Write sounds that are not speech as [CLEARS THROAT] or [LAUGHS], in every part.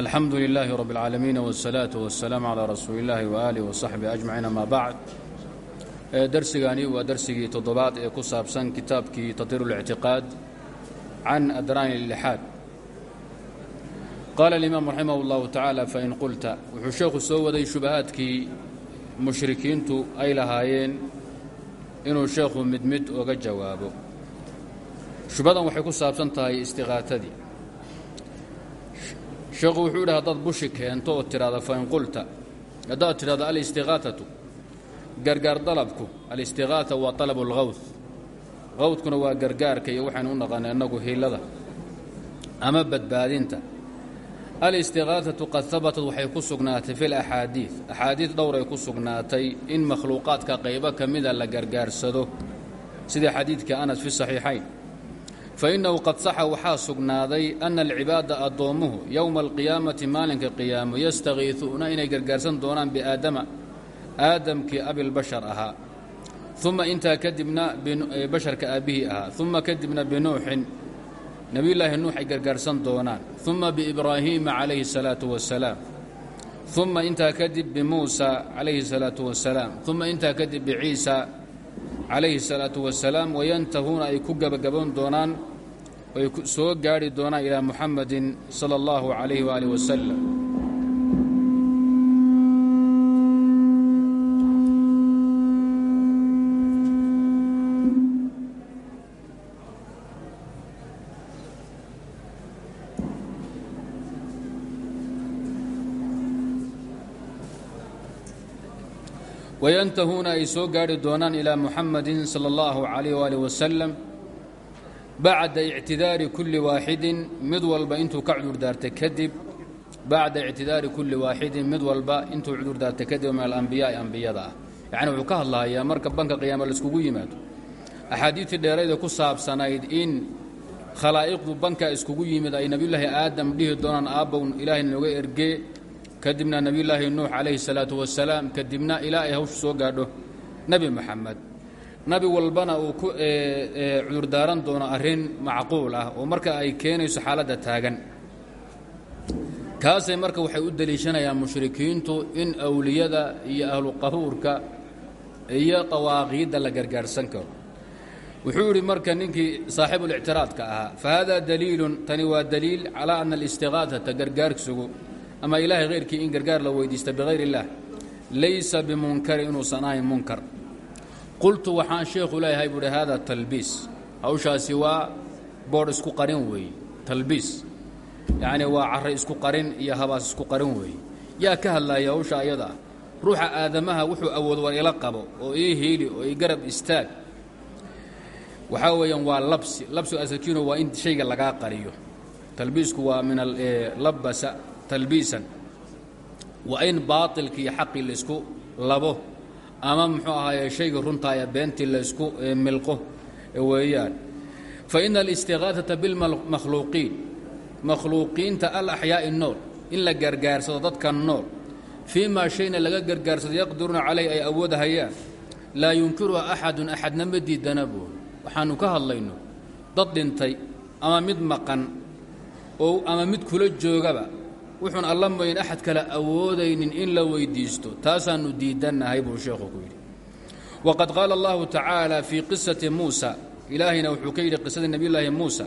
alxamdu lilaahi rab اlcaalamiin wالsalaaةu waالsalaam calىa rasuuli اllahi waaalih wasaxbi ajmaciin ama bacd darsigani waa darsigii toddobaad ee ku saabsan kitaabkii tatiir اlictiqaad can adraani اlixaad qaala alimaam raximah اllahu tacaala fain qulta wuxuu sheekhu soo waday shubahaadkii mushrikiintu ay lahaayeen inuu sheekhu mid mid oga jawaabo shubhadan waxay ku saabsan tahay istiqaatadii sheekhu wuxuu yidhi haddaad bushi keento oo tidhahda fain qulta. Haddaad tidhahdo alistiqaatatu gargaar dalabku alistiqaata waa talabu اlgawd gawdkuna waa gargaarka iyo waxaynu u naqaanay annagu hiilada ama badbaadinta. Alistiqaatatu qad habatat waxay ku sugnaatay fi laxaadiid axaadiid dhowray ku sugnaatay in makhluuqaadka qaybo ka mida la gargaarsado. Sida xadiidka anas fi saxiixayn fainnahu qad saxa waxaa sugnaaday ana alcibaada addoommuhu yowma alqiyaamati maalinka qiyaamo yastakiisuuna inay gargaarsan doonaan biaadama aadamkii abilbashar ahaa uma intaa kadibna basharka aabbihii ahaa uma kadibna binuuxin nebiyullaahi nuux ay gargaarsan doonaan uma biibraahiima calayhi الsalaatu wasalaam uma intaa kadib bimuusa calayhi الsalaatu wasalaam uma intaa kadib biciisa calayhi الsalaatu wasalaam wayantahuuna ay ku gebagaboon doonaan ay soo gaadhi doonaan ilaa muxamadin sala اllahu calayhi waaalih wasalam wayantahuuna ay soo gaadhi doonaan ilaa muxamadin sala اllahu calayh waalih wasalam bacda ictidaari kulli waaxidin mid walba intuu ka cudurdaartay kadib bacda ictidaari kulli waaxidin mid walba intuu cudurdaartay kadib min alambiyaai ambiyada ah. Yacni wuxuu ka hadlahayaa marka banka qiyaama laiskugu yimaado. Axaadiidtii dheerayda ku saabsanayd in khalaa'iqdu banka iskugu yimid ay nebiyullaahi aadam dhihi doonaan aabbow ilaahay nooga ergee kadibna nebiyullaahi nuux calayhi salaatu wasalaam kadibna ilaa ay hawshu soo gaadho. Nebi moxamed nabi walbana uu ku cudurdaaran doono arrin macquul ah oo marka ay keenayso xaaladda taagan. Kaasay marka waxay u deliishanayaan mushrikiintu in awliyada iyo ahlu qabuurka iyo dawaaqiidda la gargaarhsan karo. Wuxuu yidhi marka ninkii saaxiibulictiraadka ahaa fa hada daliilun tani waa daliil calaa ana alistiqaatata gargaarsugu ama ilaahay hayrkii in gargaar la weydiista bihayr اllah laysa bimunkari inuusan ahayn munkar qultu waxaan sheekhu leeyahay buuhi hada talbiis. Hawshaasi waa boodh isku qarin weeye talbiis. Yacni waa carray isku qarin iyo habaas isku qarin weeye yaa ka hadlaya hawsha ayada ah ruuxa aadamaha wuxuu awood war ila qabo oo ii hiili oo ii garab istaag. Waxaa weeyaan waa labsi labsigu asalkiinu waa in shayga lagaa qariyo. Talbiisku waa min labasa talbiisan. Waa in baailkii iyo xaqii laysku labo ama muxuu ahaaye shayga runtaaya beentii laysku milqo weeyaan. Fa ina alistiqaatata bilmakhluuqiin makhluuqiinta alaxyaa'i nool in la gargaarsado dadka nool fii maa shayna laga gargaarsado yaqdiruuna calayh ay awoodahayaan laa yunkiruha axadun axadna ma diidana buur waxaannu ka hadlayno dad dhintay ama mid maqan oo ama mid kula joogaba wuxuun alla mooyin axad kale awoodaynin in la weyddiisto taasaannu diidannahay buu sheekhu ku yidhi waqad qaala allahu tacaala fii qisati muusa ilaahayna wuxuu ka yidhi qisadii nebiyullaahi muusa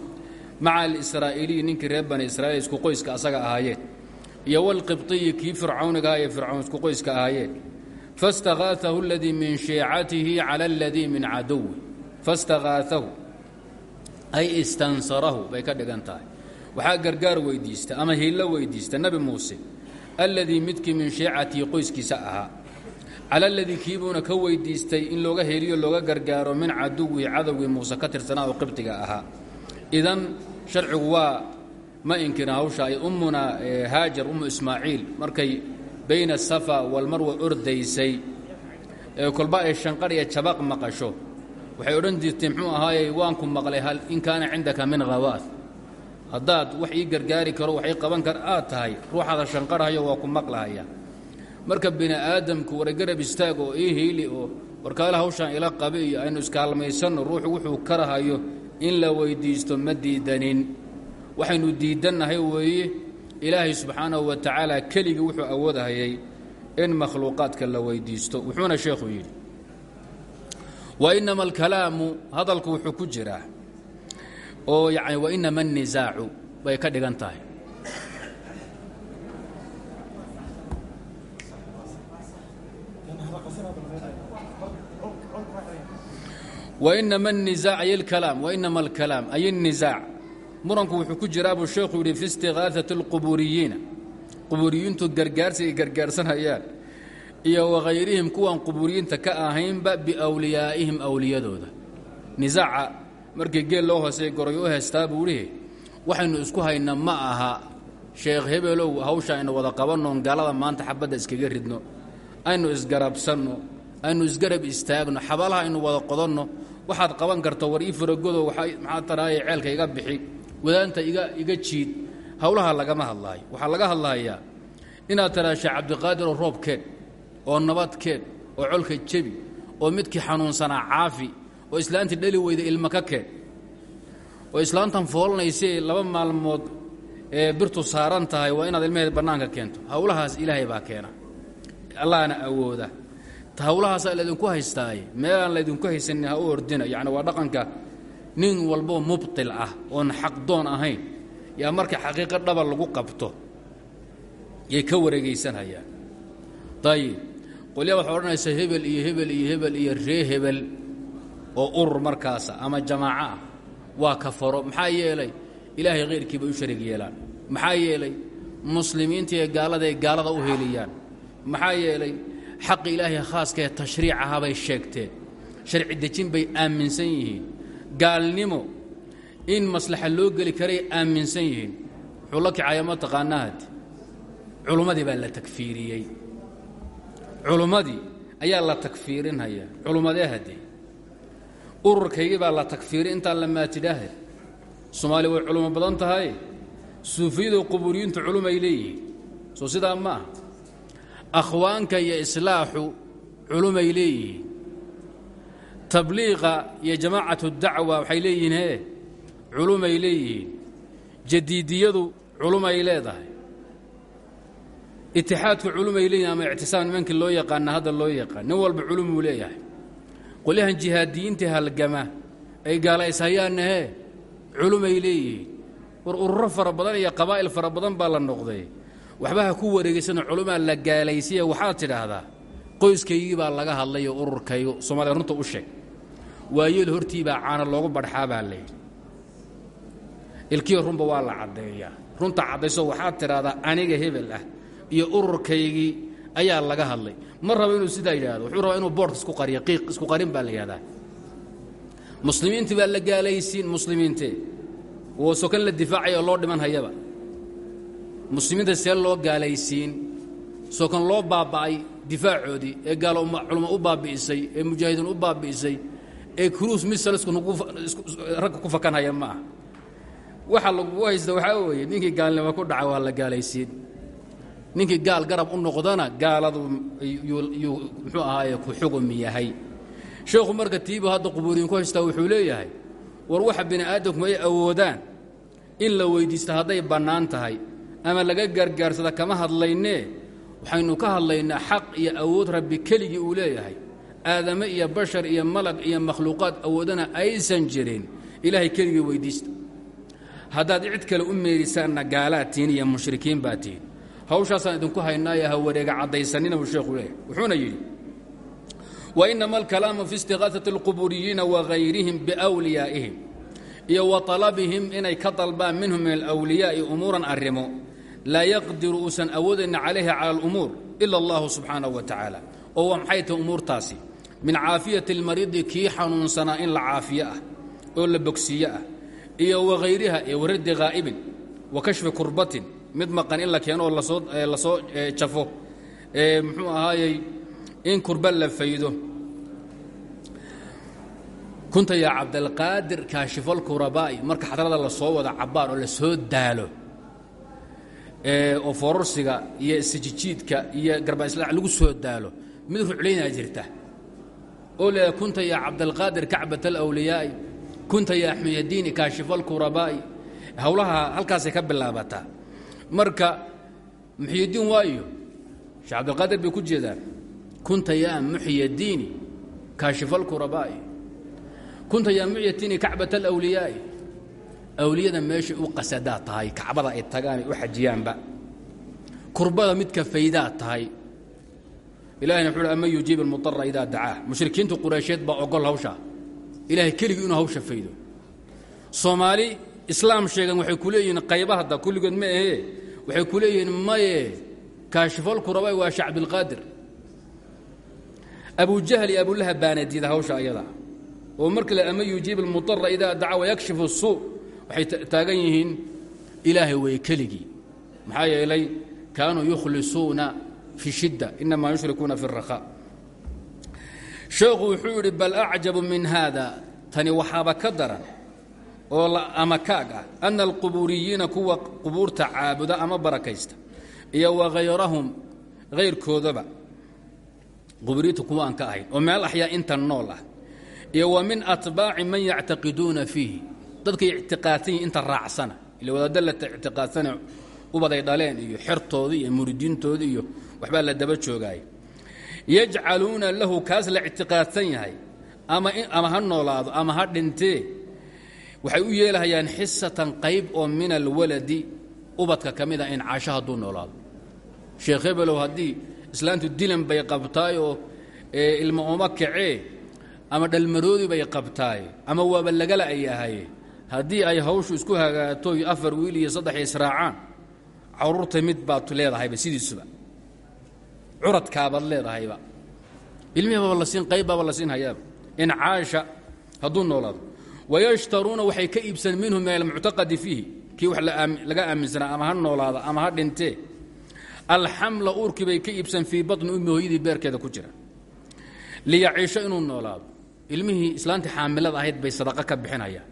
maca alisraa'iiliyi ninkii reer bani israa'iil isku qoyska asaga ahaayeen iyo walqibطiyi kii fircawnigaha iyo fircawn isku qoyska ahaayeen faاstakaaahu aladii min shiicatihi cala aladii min caduwi faاstakaaahu ay istansarahu bay ka dhigan tahay waxaa gargaar weydiista ama hiillo weydiista nebi muuse alladii midkii min shiicatii qoyskiisa ahaa. Cala aladii kiibuuna ka weydiistay in looga heliyo looga gargaaro min caduwihi cadowgii muuse ka tirsanaa oo qibdiga ahaa. Idan sharcigu waa ma inkirin hawsha ay ummuna haajar ummu ismaaciil markay bayna asafa walmarwa ordaysay kolba ay shanqar iyo jabaq maqasho. Waxay odhan jirtay muxuu ahaayey? Waanku maqlay in kaana cindaka min hawaad haddaad wax ii gargaari karo wax ii qaban kar aad tahay ruuxaada shanqarhayo waa ku maqlahaya marka bini aadamku wargarab istaag oo ii hiili oo warkaale hawshaan ila qabi iyo aynu iskaalmaysanno ruuxu wuxuu karahayo in la weyddiisto ma diidanin. Waxaynu diidannahay weeye ilaahay subxaanahu wa tacaala keligii wuxuu awoodahayay in makhluuqaadka la weydiisto. Wuxuuna sheekhu yidhi wa inama alkalaamu hadalku wuxuu ku jiraa oo yani wa inama annisaacu bay ka dhigan tahay wainama الnisaac ay اlkalaam wainama alkalaam ay الnisaac muranku wuxuu ku jiraa buu sheekhu yidhi fi istiqaaثaةi اlqubuuriyiina qubuuriyiintu gargaarsi ay gargaarsanayaan iyo wakayrihim kuwan qubuuriyiinta ka ahaynba biwliyaa'ihim awliyadooda nisaaca markii geel loo hoosey goray u heystaa buu ihi waxaynu isku hayna ma aha. Sheekh hebelow hawsha aynu wada qabannoon gaalada maanta xabadda iskaga ridno. Aynu isgarabsanno aynu isgarab istaagno xabalaha aynu wada qodanno. Waxaad qaban karto war ii faragodo maxaa taraaye ceelka iga bixi. Wadaanta iga iga jiid. Howlaha lagama hadlaayo. Waxaa laga hadlahayaa inaad taraa sheekh cabdiqaadiroo roobkeen oo nabadkeen oo colka jebi oo midkii xanuunsanaa caafi oo islaantii dhali weyda ilma ka keen oo islaantan foolanaysay laba maalmood ee birtu saaran tahay waa inaad ilmaheed bannaanka keento. Howlahaas ilaahay baa keena. Allahna awooda. Hawlahaasaa laydinku haystaaye meelaan laydinku haysanin ha u ordina. Yani waa dhaqanka nin walboo mubtil ah oon xaqdoon ahayn. Yaa marka xaqiiqo dhaba lagu qabto yay ka wareegaysanhayaan. Ayib qolyaa waxaa odhanaysa hebel iyo hebel iyo hebel iyo ree hebel oo urur markaasa ama jamaaco ah waa kafaro. Maxaa yeelay ilaahay khayrkii bay u sharig yeelaan. Maxaa yeelay muslimiinta iyo gaalada u heliyaan. Maxaa yeelay xaqi ilaahay khaaskaee tashriic ahaa bay sheegteen. Sharci dejin bay aaminsan yihiin. Gaalnimo in maslaxa loo geli karay aaminsan yihiin. Wuxuu la kicaya ma culummadii baa la takfiiriyey. Culummadii ayaa la takfiirinhayaa. Culummadee ururkaygii baa la takfiiri intaan la maatidhaahe soomaali way culummo badan tahay. Suufiyadu qubuuriyiintu culumay leeyihiin. Soo sidaa ma ah akhwaanka iyo islaaxu culumay leeyihiin. Tabliiqa iyo jamaacatu dacwa waxay leeyihiin hee? Culumay leeyihiin. Jadiidiyadu culumay leedahay. Itixaadku culumay leeyihiin ama ictisaam nimankii loo yaqaana hadda loo yaqaan. Nin walba culumuu leeyahay qolyahan jihaadiyiinta halgama. Ay gaalaysahayaanna hee culumay leeyihiin. War ururo fara badan iyo qabaa'il fara badan baa la noqday. Waxba ha ku wareegaysano culumaa la gaalaysiya waxaad tidhaahdaa qoyskaygii baa laga hadlayo ururkaygu soomaliya runta u sheeg. Waayeel hortiibaa caana loogu badxaa baa layidhi ilkiya runba waa la caddeeyaa. Runta caddayso waxaad tidhaahdaa aniga hebel ah iyo ururkaygii ayaa laga hadlay. Ma rabo inuu sidaa yidhaahdo? Wuxuu rabaa inuu boorka isku qariyo qiiq isku qarin baa la yidhahdaa muslimiintii baa la gaalaysiin muslimiintee woo sokan la difaacaya oo loo dhiman hayaba. Muslimiinta see loo gaalaysiin sokan loo baaba'ay difaacoodii ee gaalo culummo u baabi'isay ee mujaahidiin u baabi'isay ee kruus misalsku ragga ku fakanhaya ma aha waxa lagugu haysta waxaa weeye ninkii gaalnimo ku dhaca waa la gaalaysiin ninkii gaal garab u noqdana gaaladu muxuu ahaaye ku xugum yahay. Sheekhu marka tiibu hadda qubuuriyin ku haystaa wuxuu leeyahay war waxa bini aadamku ay awoodaan in la weyddiista hadday bannaan tahay ama laga gargaarsada kama hadlaynee waxaynu ka hadlaynaa xaq iyo awood rabbi keligii uu leeyahay. Aadame iyo bashar iyo malag iyo makhluuqaad awoodana aysan jirin. Ilaahay keligii weyddiista haddaad cid kale u meerisaanna gaalaad tihin iyo mushrikiin baa tihin hawshaasaan idinku haynaayo ha wareega caddaysanina buu sheekhu leeyahay. Wuxuuna yidhi wainama alkalaamu fi istiqaasati alqubuuriyiina wagayrihim biwliyaa'ihim iyo wa talabihim inay ka dalbaan minhum min alwliyaa'i umuuran arrimo. Laa yaqdiru uusan awoodayna calayha cala alumuur ila allahu subxaanahu wa tacaala oo waa maxay tahay umuurtaasi? Min caafiyati almariidi kii xanuunsanaa in la caafiyo ah oo la bogsiiyo ah iyo wagayriha iyo waraddi ghaa'ibin wa kashfi kurbatin mid maqan in la keeno oo la soo la soo jafo. Muxuu ahaayey in kurba la faydo. Kunta yaa cabdalqaadir kaashifalkurabaa'i marka xadrada la soo wada cabbaar oo la soo daalo oo fororsiga iyo sijijiidka iyo garbaaislaac lagu soo daalo mid ruclaynaa jirta. Oo leedahay kunta yaa cabdalqaadir kacbat alawliyaa'i kunta yaa axmeyadiini kaashifalkurabaa'i howlaha halkaasay ka bilaabataa marka muxyidiin waayo sheekh cabdilqaadir bay ku jeedaan kunta yaa muxyadiini kaashifa alkurabaa'i kunta yaa muxyadiini kacbat alawliyaa'i awliyada meeshay u qasadaa tahay kacbada ay tagaan ay u xajiyaanba. Kurbada midka faydaa tahay. Ilahayna wuxu uhi aman yujiib almudara idaa dacaah mushrikiinta quraysheed baa ogol hawshaa ilahay keligii inuu hawsha faydo. Soomaali islaam sheegan waxay ku leeyihiin qayba hadda kulligood ma ahee waxay ku leeyihiin maye kaashifalkurabay waa sheekh cabdilqaadir abujahl iyo abulahab baana diida hawsha ayada. Oo marka le ama yujiib almudara idaa daca wayakshifu suu. Waxay taagan yihiin ilaahay way keligii. Maxaa yeelay kaanuu yukhlisuuna fi shidda inamaa yushrikuuna fi اrakhaa sheekhu wuxuu yidhi bal acjabu min haada. Tani waxaaba ka daran oo ama kaag ah ana alqubuuriyiina kuwa qubuurta caabuda ama barakaysta iyo wahayrahum hayrkoodaba qubuuriyinta kuwa aan ka ahayn oo meel axyaa inta nool ah iyo wa min atbaaci man yactaqiduuna fiihi dadkay ictiqaadsan yihiin inta raacsana ila wadaadda la ictiqaadsana ubaday dhaleen iyo xertoodii iyo muridiintoodii iyo waxbaa la daba joogaay yajcaluuna lahu kaas la ictiqaadsan yahay ama ama ha noolaado ama ha dhintee waxay u yeelahayaan xisatan qayb oo min alwaladi ubadka ka mid a in caasho hadduu noolaado. Sheekh hebelow haddii islaantu dilan bay qabtaay oo ilma uma kacee ama dhalmaroodi bay qabtaay ama waaba lagala ayahay haddii ay hawshu isku hagaato afar wiil iyo saddex israacaan carruurta mid baad leedahayba sidiisuba. Curadkaabaad leedahayba. Ilmihiibaba la siin qayb la siin hayaaba. In caasha hadduu noolaado wayashtaruuna waxay ka iibsan minhu min almuctaqadi fiihi kii wax laga aaminsanaa ama ha noolaada ama ha dhintee alxamla uurkii bay ka iibsan fii baطni ummi hooyadii beerkeeda ku jira liyaciisho inuu noolaado ilmihii islaantii xaamilada ahayd bay sadaqo ka bixinayaan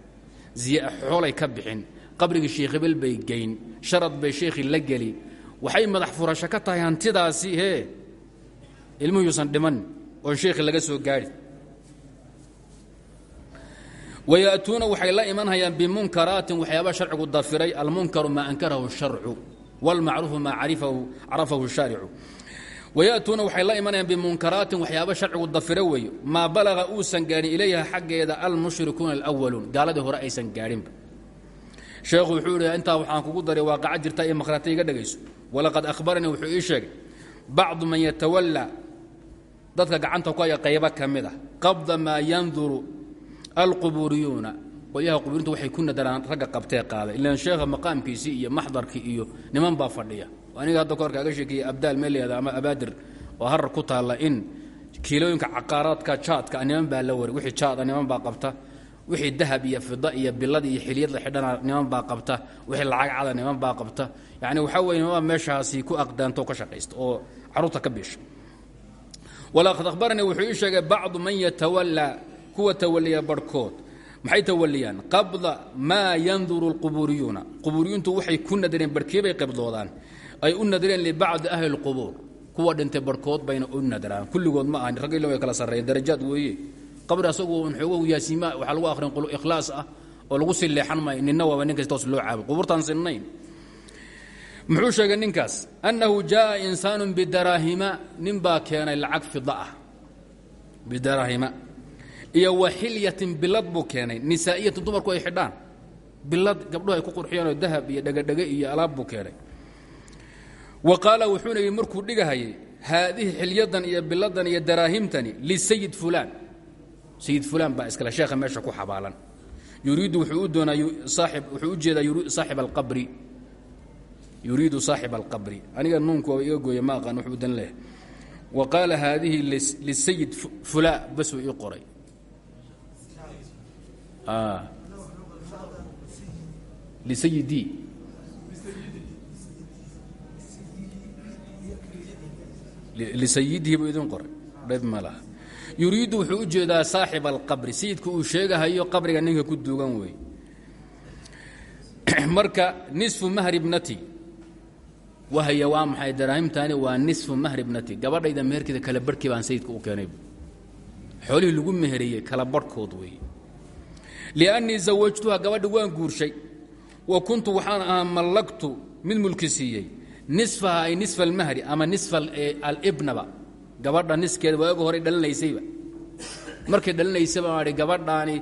xoolay ka bixin qabrigii sheekh hebel bay geyn sharad bay sheekhii la geli waxay madax furasho ka tahay hantidaasi hee ilmuhu yuusan dhiman oon sheekhii laga soo gaadhi waya'tuuna waxay la imanhayaan bimunkaraatin waxyaaba sharcigu dafiray almunkaru maa ankarahu sharcu wاlmacruufu maa carafahu shaaricu waya'tuuna waxay la imanayaan bimunkaraatin waxyaaba sharcigu dafiro weeye maa balaga uusan gaadhin ilayha xaggeeda almushrikuuna alwaluun gaaladii hore aysan sheekhu wuxuu idhi waxaan kugu daray waaqaca jirta iyo makhrata iga dhegayso walaqad ahbaranii wuxuu ii sheegay bacdu man yatawallaa dadka gacanta ku haya qaybo ka qabda maa yanduru alqubuuriyuuna. Qolyaha qubuurinta waxay ku nadaraan ragga qabtee qaaday. Ilaan sheekha maqaamkiisii iyo maxdarkii iyo niman baa fadhiya. Aniga hadda kahor kaaga sheekeeyey abdaal meel layihahda ama abaadir oo harar ku taalla in kiilooyinka caqaaraadka jaadka niman baa la wari wixii jaada niman baa qabta. Wixii dahab iyo fida iyo bilad iyo xiliyad la xidhana niman baa qabta. Wixii lacag cada niman baa qabta. Yacni waxaa weye niman meeshaasi ku aqdaanta oo ka shaqaysta oo carruurta ka biisha. Walaqad akhbaranii wuxuu ii sheegay bacdu man yatawallaa kuwa tawaliya barhkood. Maxay tawaliyaan qabda maa yanduru alqubuuriyuuna qubuuriyuuntu waxay ku nadareen barhkiibay qabdoodaan. Ay u nadareen libacdi ahli اlqubuur kuwa dhintay barhkood bayna u nadaraan kulligood ma ahan rag ila way kala sarreeyeen. Darajaad weeye. Qabri asagu xoogahu yaasiima waxaa lagu akhrin ikhlaas ah oo lagu sii leexan maayo. Ninna waaba nin kastoos loo caabo qubuurtaan sinnayn. Muxuu sheegay ninkaas? Annahu jaءa insaanu bidaraahima nin keenay lacag fida ah. Bidaraahima iyo wa xilyatin bilad buu keenay. Nisaa'iyatin dumarku ay xidhaan. Bilad gabdhuhu ay ku qurxiyeenoo dahab iyo dhegadhege iyo alaab buu keenay. Wa qaala wuxuuna yidhi markuu dhigahayay haadihi xilyadan iyo biladan iyo daraahimtani lisayid fulaan. Sayid fulaan baa iskale sheekha meesha ku xabaalan. Yuriidu wuxuu u doonaa saaib wuxuu u jeedaa saaxib alqabri. Yuriidu saaxiba alqabri. Aniga nuunku waa iga gooya ma aqaan wuxuu dan leehay wa qaala haadihi lisayid fulaa basuu ii qoray lisayidii lisayidihi buu idin qoray dhib ma laha yuriidu wuxuu jeedaa saaxiba alqabri sayidka uu sheegahayo qabriga ninka ku duugan weey marka nisfu mahri bnati wahaya waa maxay daraahimtaani waa nisfu mahri bnati gabadhayda meherkeeda kala barhkii baan sayidka u keenay xoolihii lagu meheriyey kala barhkood weeye liannii zawajtuha gabadhi waan guurshay wa kuntu waxaan ahaa mallagtu mid mulki siiyey nisfaha ay nisfa almahri ama nisfa alibnaba gabadha niskeeda waaga hore dhalinaysayba markay dhalinaysaba ai gabadhaani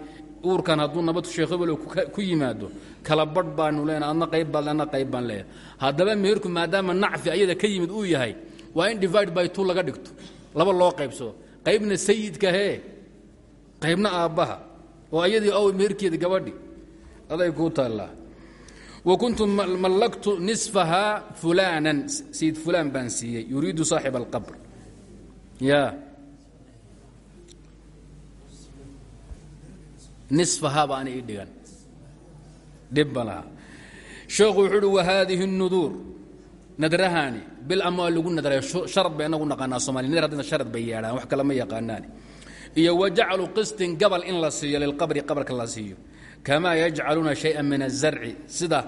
uurkan hadduu nabad sheekh hebel ku yimaado kala badh baanu leenahay adna qayb baad adna qayb baan leeyahay haddaba meherku maadaama nacfi ayada ka yimid uu yahay waa in divide by two laga dhigto laba loo qaybsado qaybna sayidka hee qaybna aabbaha oo ayadii ow meherkeeda gabadhi. Aday kuu taallaa wa kuntu mallaktu nisfahaa fulaanan. Sayid fulaan baan siiyey. Yuriidu alqabr. Ya nisfahaa baana ii dhigan. Dhib ma laha. Sheekhu wuxuu uhi nadrahaani. Bil amwaal lagu nadray sharad bay inagu naqaanaa somaliya nadr haddina sharad wax kale ma yaqaanaani iyo wajaclu qistin gabal in la siiyo liqabri qabrka la siiyo. Kamaa yajcaluuna shaya min azarci sida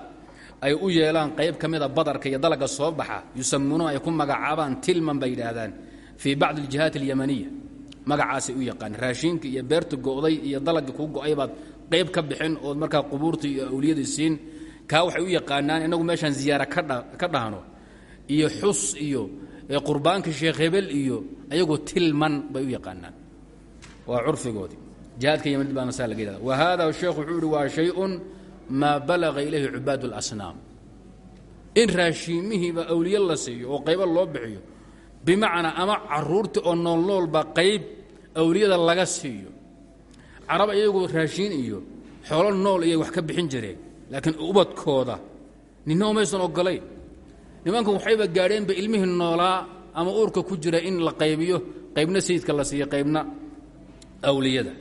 ay u yeelaan qayb ka mida badarka iyo dalaga soo baxa yusamunuuna ay ku magacaabaan tilman bay yidhaahdaan. Fii bacdi aljihaat alyamaniya. Magacaasay u yaqaan raashiinka iyo beerta go'day iyo dalagii kuu go'ay qayb ka bixin ood markaa qubuurta iyo awliyadii siin. Kaa waxay u yaqaanaan inagu meeshaan ziyaara ka dhahno. Iyo xus iyo qurbaankii sheekh hebel iyo ayagoo tilman bay u yaqaanaan waa curfigoodii jihaadka yamanid baana saa laga yihahda wa hada sheekhu wuxuu ihi waa shay-un maa balaga ilayhi cubaad اlasnaam in raashiimihiiba awliye la siiyo oo qaybo loo bixiyo bimacnaa ama carruurta oo noolnoolba qayb awliyada laga siiyo. Carab iyagu raashiin iyo xoolo nool iyay wax ka bixin jireen laakiin ubadkooda ninna maysan ogolayn. Nimankan waxayba gaadheenba ilmihii noolaa ama uurka ku jira in la qaybiyo qaybna sayidka la siiyo qaybna awliyada.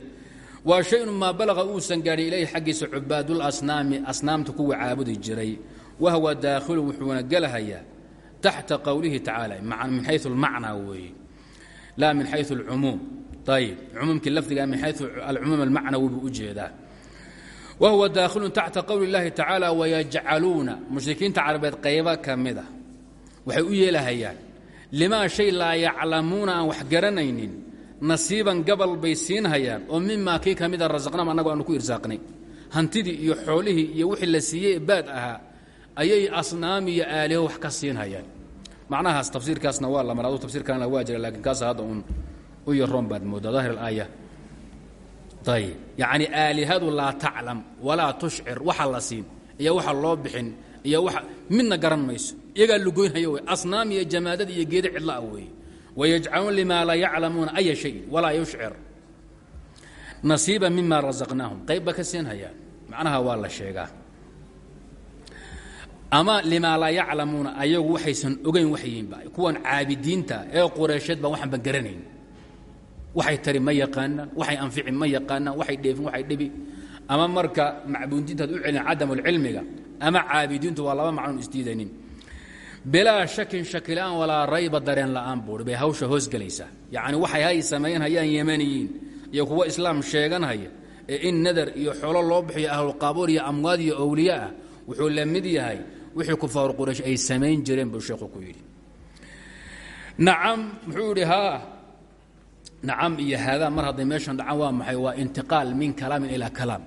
Waa shayun maa balaqa uusan gaadhin ilayhi xaggiisa cubaadul asnaami asnaamta kuwa caabudi jiray wahwa daakhilu wuxuuna gelahayaa taxta qowlihi tacaala min xayu almacnaa weeye laa min xayu alcumuum ayib cumuumkii lafdiga min xayu alcumuum almacnawi buu u jeedaa. Wa huwa daakhilun taxta qowli اllahi tacaala wayajcaluuna mushrikiinta carabeed qaybo ka mida waxay u yeelahayaan limaa shay laa yaclamuuna aan wax nasiiban gabal bay siinhayaan oo mimaa kii ka mida rasaqnaam annagu aanu ku irsaaqnay. Hantidii iyo xoolihii iyo wixii la siiyey baad ahaa ayay asnaam iyo aaliho wax ka siinhayaan macnahaas tafsiirkaasna waa la maraado tafsiir kalena waa jira lakiin kaas hadda uun u yaroon baad moodaa daahir alaaya. Ayib yacni aalihadu laa taclam walaa tushcir waxa la siin iyo waxa loo bixin iyo waxa midna garan mayso. Iyagaa lugoynhaya wey asnaam iyo jamaadad iyo geeda cidla ah weeye wayajcaluun limaa laa yaclamuuna aya shay walaa yushcir nasiiba mima rasaqnaahum qayb ba ka siinhayaan macnaha waa la sheegaa ama limaa laa yaclamuuna ayagu waxaysan ogayn waxyiinba kuwan caabidiinta ee qureysheed baa waxaan ba garanayn waxay tari ma yaqaanaan waxay anfici ma yaqaanaan waxay dheefin waxay dhibi ama marka macbuudiintaad u celin cadamulcilmiga ama caabidiintu waa laba macnoon isdiidanin bilaa shakin shaki la'aan walaa rayba dareen la'aan buuri bay hawsha hoosgelaysaa yacni waxay hay samayn hayaan yemaniyiin iyo kuwa islaam sheeganhaya ee in nadar iyo xoolo loo bixiyo ahlulqaabuur iyo amwaad iyo owliye ah wuxuu la mid yahay wixii kufaar quraysh ay samayn jireen buu sheekhu ku yidhi. Nacam muxuu yidhi iyo haadaa mar hadday meeshan dhacaan waa maxay? Waa intiqaal min kalaamin ilaa kalaam.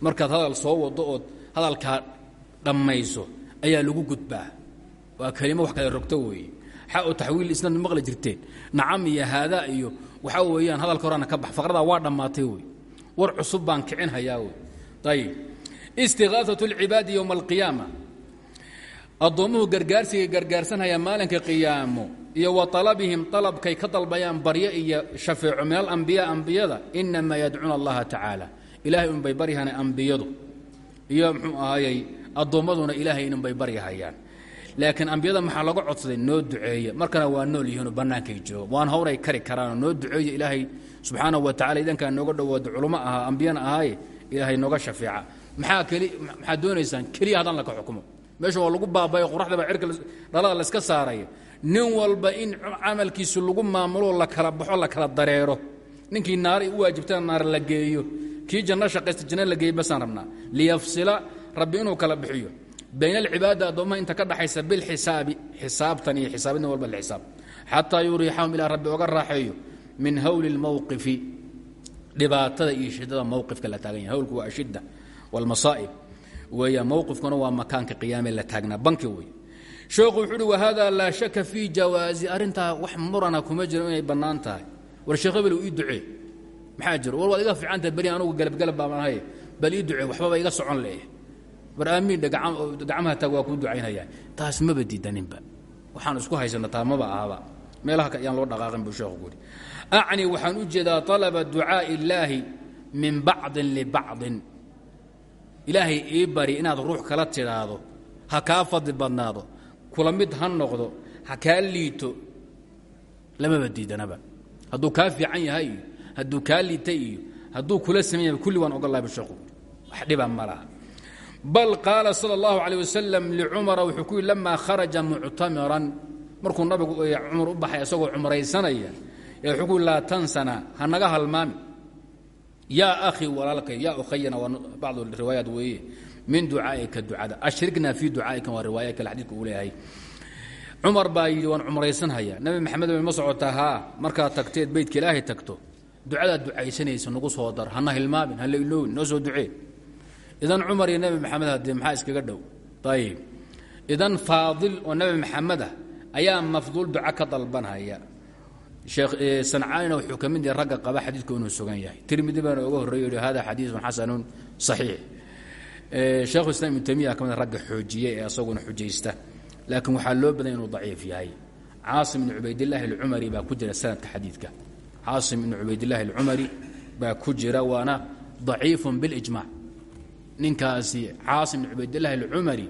Markaad hadal soo wado ood hadalkaa dhammayso ayaa lagu gudbaa waa kelimo wax kale rogto weeye xau taxwiil isnaad maqli jirteen. Nacam iyo haadaa iyo waxaa weeyaan hadalka horaana ka bax. Faqradaa waa dhammaatay wey war cusub baan kicin hayaa wey ayib istikaaatu lcibaadi yowma alqiyaama. Addoommuhu gargaarsigay gargaarsanhaya maalinka qiyaamo iyo wa alabihim alabkay ka dalbayaan baryo iyo shafeeco min alambiyaa ambiyada inamaa yadcuuna allaha tacaala. Ilahay unbay baryahana ambiyadu. Iyo mxuu ahayey addoommaduna ilaahay inunbay baryahayaan laakiin ambiyada maxaa laga codsaday? Noo duceeya markana waa nool yihiinoo bannaankay joogo. Waan hawray kari karaanoo noo duceeya ilaahay subxaanahu wa tacala idankaa nooga dhowaado culummo ahaa ambiyana ahaaye ilaahay nooga shafeeca. Maxaa keli maxaad doonaysaan keliya haddaan laka xukumo? Meesha waa lagu baaba'yo qoraxdaba cirka dhalada layska saaraya nin walba in camalkiisu lagu maamuloo la kala baxo la kala dareero. Ninkii naari u waajibtana naar la geeyo. Kii janno shaqaysta janno la geeyo basaan rabnaa. Liyafsila rabbi inuu kala bixiyo bayna alcibaada addoommaha inta ka dhaxaysa bilxisaabi xisaabtan iyo xisaabidna walba lxisaab xataa yuriixahum ilaa rabbi oga raaxeeyo min hawli اlmowqifi dhibaatada iyo shiddada mowqifka la taagan yahay. Hawlku waa ashidda wاlmasaa'ib weeyaan mowqifkuna waa makaanka qiyaame la taagnaa banki wey sheekhu wuxuu uhi wahada laa shaka fii jawaazi arrintaa wax murana kuma jiro inay bannaan tahay. War sheekh hebel ii ducee. Maxaa jiro war waad iga fiicantahay beri anugu galabgalab baabanahay bal ii ducee waxbaba iga socon leeh war aamiin gacmaha taag waa kuu ducaynaya taas maba diidaninba. Waxaan isku haysana taa maba ahaba. Meelaha yaan loo dhaqaaqin buu sheekhu kuhi acni waxaan u jeedaa alaba ducaa'i illaahi min bacdin libacdin ilaahay ii bari inaad ruux kala tidhaahdo ha kaa fadli badnaado kula mid ha noqdo ha kaa liito lamaba diidanaba. Hadduu kaa fiican yahay iyo hadduu kaa liita iyo hadduu kula sameyn kulli waan ogolahay bu sheekhu wax dhiba ma laha bal qaala sal اllahu alيه wasalam licumara wuxuu ku yidhi lamaa kharaja muctamiran markuu nabigu cumar u baxay isagoo cumraysanaya ee wuxuu ku yidhi laa tansana ha naga halmaami yaa akhii walaalkay yaa ukhayana waa bacdu riwaayaat weeye min ducaa'ika ducada ashrikna fii ducaa'ika waa riwaaya kale xadiidku uu leeyahay cumar baa yidhi waan cumraysanhaya nabi maxamed bay ma socotaa haa markaad tagteed beytka ilaahay tagto ducadaad ducaysanaysa nagu soo dar hana hilmaamin hala iloowin noo soo ducee idan cumar iyo nebi maxamed haddee maxaa iskaga dhow? Ayib idan faadil oo nebi maxamed ah ayaa mafduul duca ka dalbanhaya sheekh sancaanina wuxuu ka mid yahay ragga qaba xadiidku inuu sugan yahay. Tirmidi baana oga horreeyo yihi hada xadiisun xasanun saxiix. Sheekhu islam ibnu taymiya ka mid ragga xoojiye ee asaguna xujaysta. Laakiin waxaa loo badanya inuu daciif yahay. Caasim ibnu cubaydillaahi alcumari baa ku jira sanadka xadiidka. Caasim ibnu cubaydillaahi alcumari baa ku jira waana daciifun bilijmac ninkaasi caasim ibn cubaydillaahi alcumari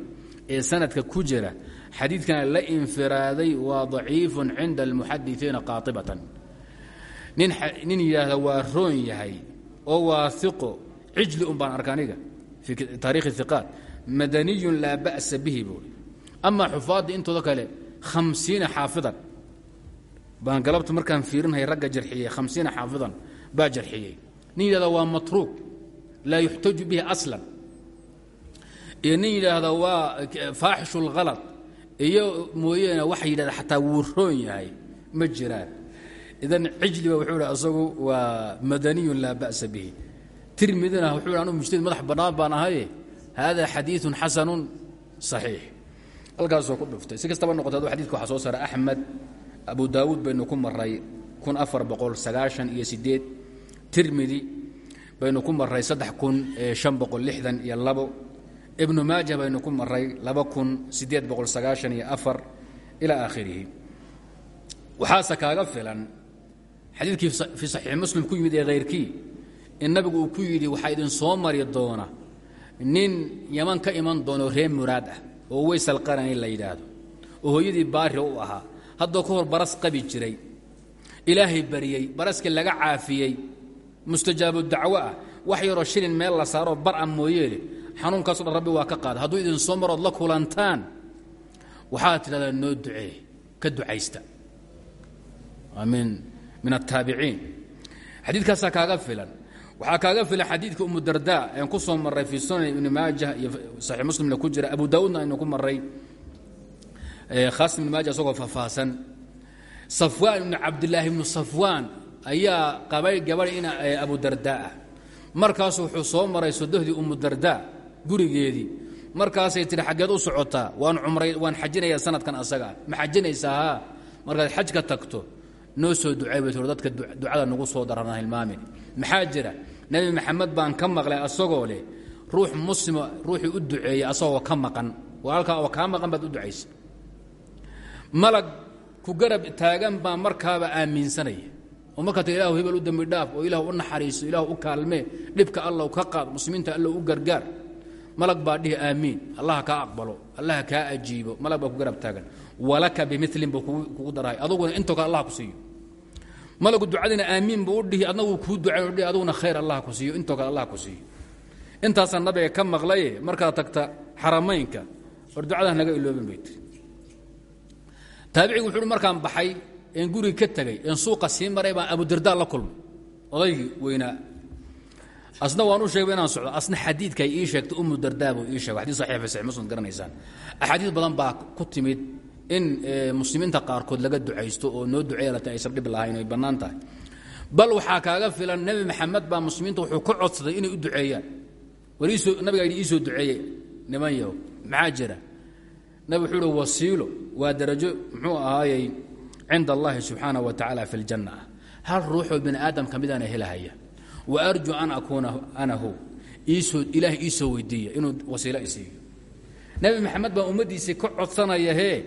ee sanadka ku jira xadiidkana la infiraaday waa daciifun cinda almuxadisiina qaatibatan. Nin yidhaahda waa roon yahay oo waahiqo cijli un baan arka aniga fii taarikhi hiqaat madaniyun laa ba'sa bihi buui amaa xufaadda intooda kale xaafidan. Baan galabta markaan fiirinhay ragga jarxiyey khamsiina xaafidan baa jarxiyey. Nin yidhahda waa matruuk laa yuxtaju bihi aslan iyo nin yidhaahda waa faaxishu اlhalad iyo mooyeene waxa yidhahda xataa wuu roon yahay ma jiraan idan cijliba wuxuu hi asagu waa madaniyun laa ba'sa bihi tirmidina wuxuu hi anu mujtahid madax bannaan baan ahaye hada xadiiثun xasanun صaxiix halkaasoo ku dhuftay si kastaba noqota adu xadidka waxaa soo saaray axmed abu daawuud baynu ku maray kun afar boqol sagaashan iyo sideed tirmidi baynu ku maray saddex kun shan boqol lixdan iyo labo ibnu maaja baynu ku maray laba kun sideed boqol sagaashan ilaa aakhirihi. Waxaase kaaga filan xadiidkii fii saxiix muslim ku yimid ee khayrkii in nabigu uu ku yidhi waxaa idin soo mari doona nin yaman ka iman doono reer muraad ah oo weysal qarani la yidhaahdo oo hooyadii baari u ahaa haddoo ka hor baras qabi jiray ilaahay bariyey baraskii laga caafiyey mustajaabu dacwo ah wax yaroo shilin meel la saaroo bar a mooyeele xanuunkaaso dhan rabbi waa ka qaada. Hadduu idin soo marood la kulantaan waxaad tidhahdaa noo ducee ka ducaysta. Min min aلtaabiciin xadiidkaasaa kaaga filan. Waxaa kaaga filan xadiidka umu darda aan ku soo maray fii sunan ibni maajah iyo saxiix muslimna ku jira. Abu daawuudna aynu ku maray khaasim ibni maaja isagoo faahfaahsan safwaan ibnu cabdilaahi ibnu safwaan ayaa qabay gabadh in abu darda ah. Markaasu wuxuu soo maray sodohdii umu darda gurigeedii markaasay tihi xaggeed u socotaa waan umray waan xajinayaa sanadkan asagaa ma xajinaysaa? Markaad xaj ka tagto noo soo ducay bay dadka ducada nagu soo darana hilmaamin. Maxaa jira? Nebi maxamed baan ka maqlay asagoo leh ruux muslima ruuxii u duceeya asagoo ka maqan. Walaalkaa oo kaa maqan baad u ducaysa. Malag ku garab taagan baa markaaba aaminsanaya oo markaa ta ilahu hebel u dembi dhaaf oo ilah u naxariiso ilah u kaalmee dhibka alla ka qaad muslimiinta alla u gargaar malag baa dhihi aamiin allaha kaa aqbalo allaha kaa ajiibo malag baa ku garab taagan walaka bimilin buu kugu darahay aduguna intoo kale ku siiyo malagu ducadina aamiin buu dhihi adnagu kuu ducayn dhihi aduguna khayr allah ku siiyo intoo kale ku siiyo intaasaa nabiga ka maqlaye markaad tagta xaramaynka war ducadaha naga iloobin bay tiri taabicigu wuxuu markaan baxay een guriga ka tegay een suuqa sii maray baan abudardaa la kulmay odaygii weynaa asna waan u sheegay inaan socdo. Asna xadiidka ay ii sheegtay umu dardaa buu ii sheegay. Xadii saxiix fi saxiix muslim garanaysaan axaadiis badan baa ku timid in muslimiinta qaarkood laga ducaysto oo noo duceeya aysan dhib lahayn ay bannaan tahay. Bal waxaa kaaga filan nebi maxamed baa muslimiinta wuxuu ka codsaday inay u duceeyaan. War iisoo nabiga yidhi iisoo duceeye niman yahow maxaa nabig wuxuu wasiilo waa darajo muxuu ahaayey cinda allahi subxaanah wa tacaala fi ljanna ah. Hal ruuxoo bini aadam ka helahaya wa arju an akuuna ana hu iisoo ilaahay ii soo weydiiya inuu wasiilo isiiyo nebi maxamed baa ummaddiisii ka codsanaya hee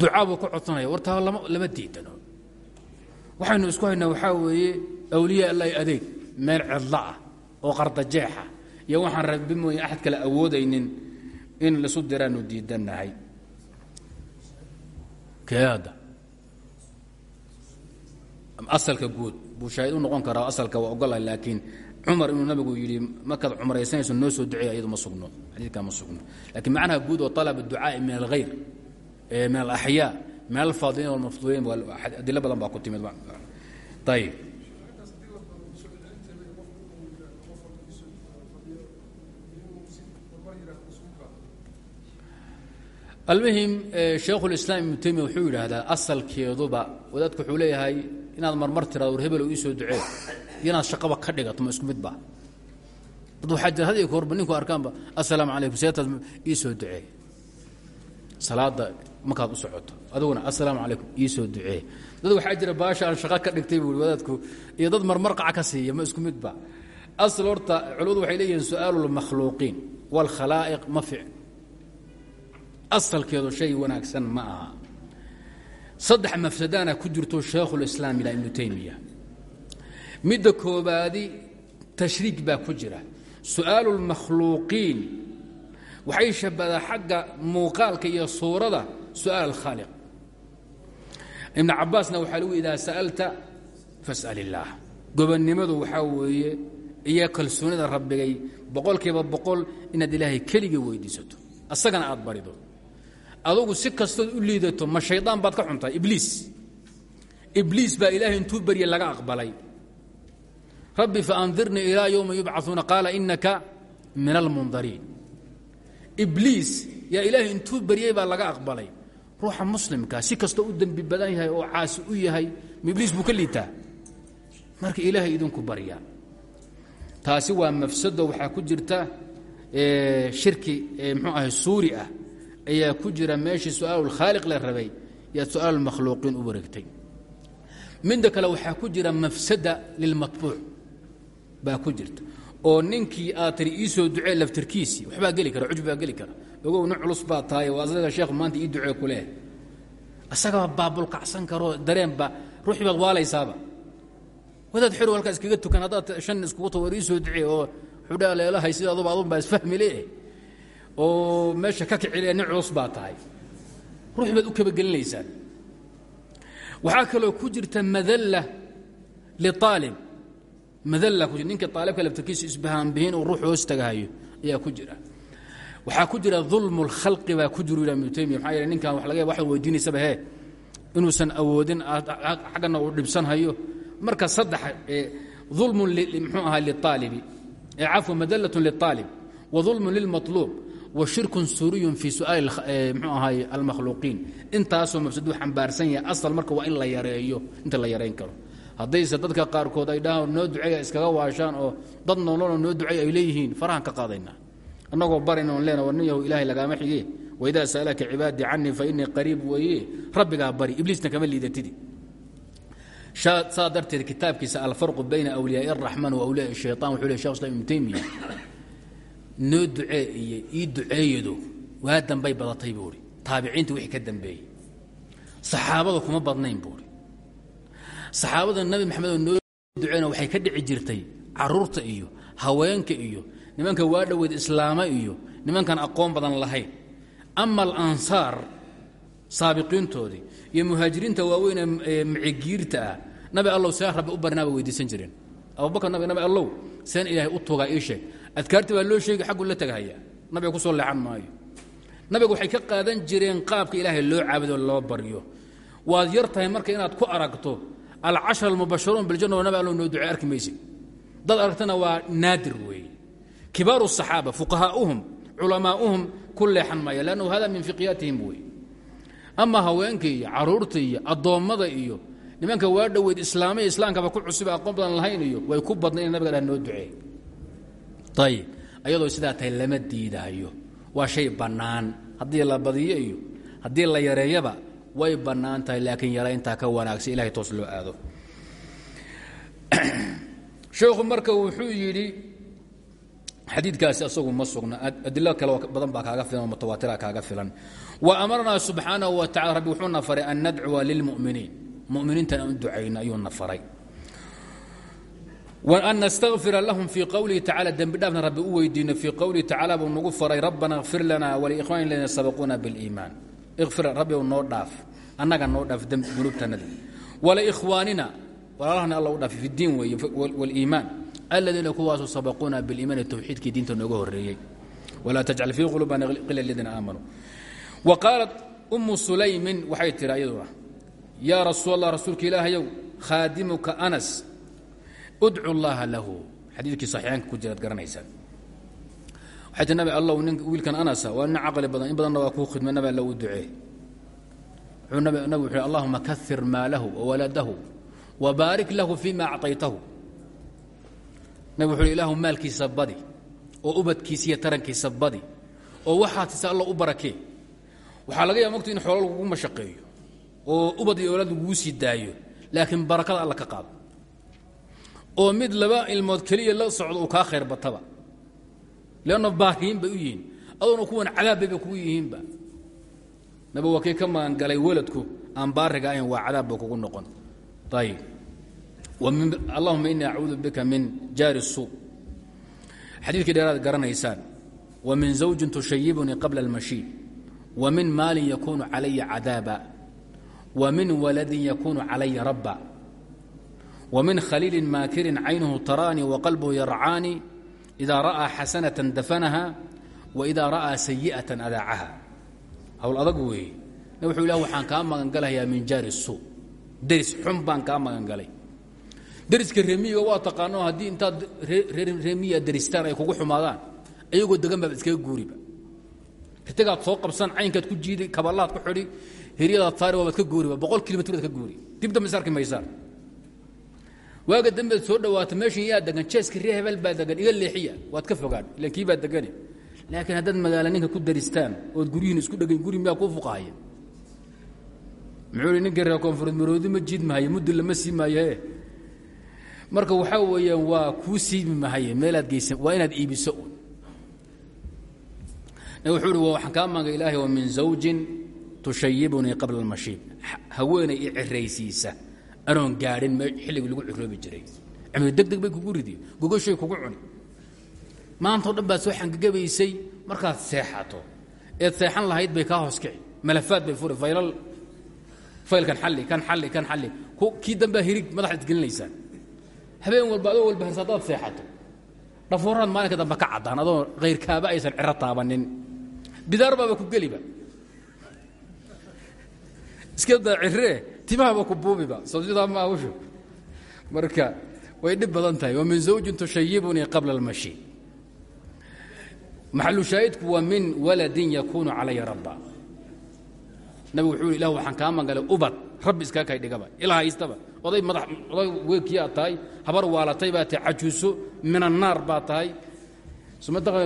ducaa buu ka codsanaya. Wartaa lama diidano. Waxaynu isku haynaa waxaa weeye awliya allahi adeeg meel cidlo ah oo qardajeexa iyo waxaan rabbi mooye axad kale awoodaynin in laisu diraanu diidannahay. Keada asalka guud buu shaahid u noqon karaa asalka waa ogola laakiin cumar inuu nabigu yidhi markaad cumraysanayso noo soo duceeya iyadu ma sugno xadiidkaa ma sugno. Laakiin macnaha guud oo talab ducaa'i min alkhayr min alaxyaa min alfaadiliin walmafduuliin adilo badan baa ku timid. Ayib almuhim sheekhulislaam ibnu taymiya wuxuu yidhaahdaa asalkeeduba wadaadku wuxuu leeyahay inaad marmar tirado war hebel ii soo ducee iyo inaad shaqaba ka dhigato ma isku mid ba? Dad waxaa jira had kahorba ninku arkaanba assalaamu calaykum seetaad ii soo ducee. Salaada markaad u socoto adiguna assalaamu calaykum ii soo ducee. Dad waxaa jira baasha aan shaqo ka dhigtay wadaadku. Iyo dad marmar qaca ka siiya ma isku midba asal horta culimmadu waxay leeyihiin su'aalu lmakhluuqiin waalkhalaa'iq ma fic asalkeedu shay wanaagsan ma aha saddex mafsadana ku jirto shaykhulislaam ilaa ibnu taymiya. Midda koobaadi tashriik baa ku jira. Su'aalu lmakhluuqiin waxay shabadaa xagga muuqaalka iyo suurada su'aal alkhaaliq ibnu cabaasna waxaa lagu idaa sa'alta fas'al illaah gobonnimadu waxaa weeye iyo kalsoonida rabbigay boqolkiiba boqol inaad ilaahay keligii weydiisato asagana aad barido adugu si kastood u liidato ma shaydaan baad ka xuntahay ibliis. Ibliis baa ilaahay intuu barye laga aqbalay. Rabbi faandirnii ilaa yowma yubcauuna qaala inaka min almundariin ibliis yaa ilaahay intuu baryey baa laga aqbalay. Ruuxa muslimkaa si kastoo u dembi badan yahay oo caasi u yahay ma ibliis buu ka liitaa? Marka ilaahay idinku barya taasi waa mafsado waxaa ku jirta shirki mxuu ahay suuri ah ayaa ku jira meeshii su'aalulkhaaliq la rabay yaad su'aalulmakhluuqiin u wareegtay. Midda kale waxaa ku jira mafsada lilmatbuuc baa ku jirta oo ninkii aad tiri ii soo ducee laftirkiisii kara cujb baa kara. Ogow nin culus baa tahay asaga sheekh maanta ii ducee ku leh. Asagaba baabulkacsan karoo dareenba ruuxii baad waalaysaaba wadaad xerow halkaa iskaga tukan haddaad shan iskugu ta war ii soo ducee oo xudhaa leelahay sida aduba adun baa isfahmi leeh oo meesha ka kicile nin culus baa tahay. Ruux baad u kabagelinaysaa waxaa kaloo ku jirta madalla liaalib madalla ku jir ninka aalibka laftarkiisa isbahaanbihiin uu ruux hoos tagahayo ayaa ku jira. Waxaa ku jira dulmu lkhalqi baa ku jiru ibnu taymiya. Maxaa yeele ninkan wax laga ya waxaad weydiinaysaba hee inuusan awoodin xaggana uu dhibsanhayo marka saddex dulmun mxuu ahaa liaalibi cafwa madallatun liaalib wa dulmun lilmaطluub washirkun suriyun fii su'aali mxuu ahaay almakhluuqiin. Intaasoo mafsaduu xambaarsan yahay asal marka waa in la yareeyo inta la yarayn karo. Haddayse dadka qaarkood ay dhahaan noo duceeya iskaga waashaan oo dad noolonoo noo duceey ay leeyihiin farahan ka qaadayna. Annagoo barin oon leena war nin yahu ilaahay lagaama xige waidaa sa'alaka cibaadii canii fa innii qariib weeye. Rabbigaa bari ibliisna kama liidatidi. Saa darteed kitaabkiisa alfarqu bayna awliyaai araxmaan wa awliyaai shayطan wuxuu ley shekh noo ducee iyo ii duceeyadu waa dambay badatay buuhi taabiciinta wixii ka dambeeyey. Saxaabada kuma badnayn buuhi saxaabada nabi maxamed oo noo duceena waxay ka dhici jirtay carruurta iyo haweenka iyo nimanka waa dhoweed islaama iyo nimankan aqoon badan lahayn. Ama alansaar saabiqiintoodii iyo muhaajiriinta waaweyn ee macigiirta ah nabi allow seen rabbi u barinaaba weydiisan jireen. Abubakar nabi nabi allow seen ilaahay u togaa ii sheeg adkaarti baa loo sheegi xaggu la tagahaya nabiga ku soo leexan maayo nabiga waxay ka qaadan jireen qaabka ilaahay loo caabudo loo baryo waad yar tahay marka inaad ku aragto alcashar almubasharuun biljanna wa nabi allow noo ducey arki maysid dad aragtana waa naadir weeye kibaaru الصaxaaba fuqahaa'uhum culamaa'uhum ku leexan maaya lannahu hada min fiqyaatihim wey ama haweenka iyo caruurta iyo addoommada iyo nimanka waa dhoweyd islaamay islaamkaba ku cusub aqoon badan lahayn iyo way ku badnay ina nabiga dhah noo duceey ayib ayadoo sidaa tahay lama diidahayo waa shay bannaan. Haddii la badiyo iyo haddii la yareeyaba way bannaan tahay laakiin yarayntaa ka wanaagsan ilahay toos loo aado. [CLEARS THROAT] Sheekhu marka wuxuu yidhi xadiidkaasi asagu ma sugna. Adilo kale badan baa kaaga filan mutawaatira kaaga filan. Wa amarnaa subxaanahu wa tacala rabbi wuxuuna an nadcuwa lilmu'miniin mu'miniintan aan u ducayno ayuuna faray an nastafira lahum fii qowlihi tacala dembi dhaafna rabbi u weydiino fii qowlihi tacala buu nagu rabbana kfir lana waliikhwaani ladina sabaquuna biliimaan ikfir rabbi noo dhaaf. Annaga noo dhaaf dunuubtanada waliikhwaanina walaalahana alla u dhaaf fi diin weeye waliimaan aladiina kuwaasu sabaquuna biliimaani towxiidkii diinta nooga horreeyey. Walaa tajcal fii qulubana qila ladiina aamanuu wa qaalat ummu sulaymin waxay tiri ayaduna yaa rasuul allah rasuulka ilaahayow khaadimuka anas udcu llaha lahu. Xadiidkii saxiixaanka ku jiraad garanaysaan waxay nabi allow nin wiilkan anasa waa nin caqli badan in badanna waa kuu khidma nabi alla u ducee. Wuxuu nabi wuxuu allahuma kahir maalahu wawaladahu wabaarik lahu fima acطaytahu nabi wuxuu ilaahu maalkiisa badi oo ubadkiisa iyo tarankiisa badi oo waxaad siisa alla u barakee. Waxaa laga yaaba in xoolo lagugu mashaqeeyo oo ubad iyo awlaad lagugu sii daayo laakiin barakada alla ka qaado oo mid laba ilmood keliya la socdo uu kaa khayr bataba. Leanno baahiin bay u yihiin. Adoona kuwan cadaabbay bay kugu yihiinba. Naba waa kii ka magangalay weladku aan baariga ahayn waa cadaabba kugu noqon. Ayib allahuma inii acuudu bika min jaari suu xadiidkii dheeraad garanaysaan. Wa min zawjin tushayibunii qabla almashii wa min maalin yakuunu calaya cadaaba. Wa min waladin yakuunu calaya rabba wmin khaliili maakirin caynuhu taraanii waqalbuhu yarcaanii idaa ra'aa xasanatan dafanaha wa idaa ra'aa sayi'atan adaacaha hawl adag weeye na wuxuu ilah waxaan kaa magangalhayaa min jaari suu deris xun baan kaa magangalay deriska reemiyiga waa taqaano haddii intaad reemiya deristaan ay kugu xumaadaan ayagoo degan baad iskaga guuriba ritagaad soo qabsan caynkaad ku jiidi kabalaad ku xidhi hiryadaad saari waabaad ka guuriba boqol kilomitr baad ka guuri dib dambe is arki maysaan waaga dambeed soo dhawaata meeshan yaa degan jeeska ree hebel baa degan iga leexiya. Waad ka fogaan ilan kii baa degane laakiin haddaad magaala ninka ku daristaan ood guryihin isku dhegan guri miyaa kuu fuqahaya muxuu hi reer koonfureed maroodi ma jiid mahaye muddi lama sii maayoe marka waxaa weeyaan waa kuu siimi mahaye meelaad geysan waa inaad iibiso. Un wuxuu uhi waxaan kaa maanga ilaahay wa min zawjin tushayibunii qabla almashiib haweenay i ciraysiisa anoon gaadhin xilligii lagu ciroobi jiray. Cimri deg deg bay kugu ridi gogoshay kugu cuni. Maantao dhan baad soo xangegabaysay markaad seexato eed seexan lahayd bay kaa hooskici malafaad bay furi faylal faylkan xalli kan xalli kan xalli. Kii dambaa hirig madaxaad isgelinaysaan habeen walba adoo walba hadaad seexato dhafooraad maalinka dambe ka caddaan adoo kayrkaaba aysan ciro taabanin. Bidaar baaba ku geliba. Iska daa ciree timahaba ku buubiba sawjadaa ma awshu marka way dhib badan tahay. Wa min zawjin tushayibunii qabla almashi maxalu shaahidku waa min waladin yakuunu calaya rabba. Nabigu wuxuu ilah waxaan kaa magalay ubad. Rabbi iskaga kay dhigaba ilaa haystaba oday madax oday weegkiyaa tahay. Habar waalatay baa tahay. Cajuuso min annaar baa tahay.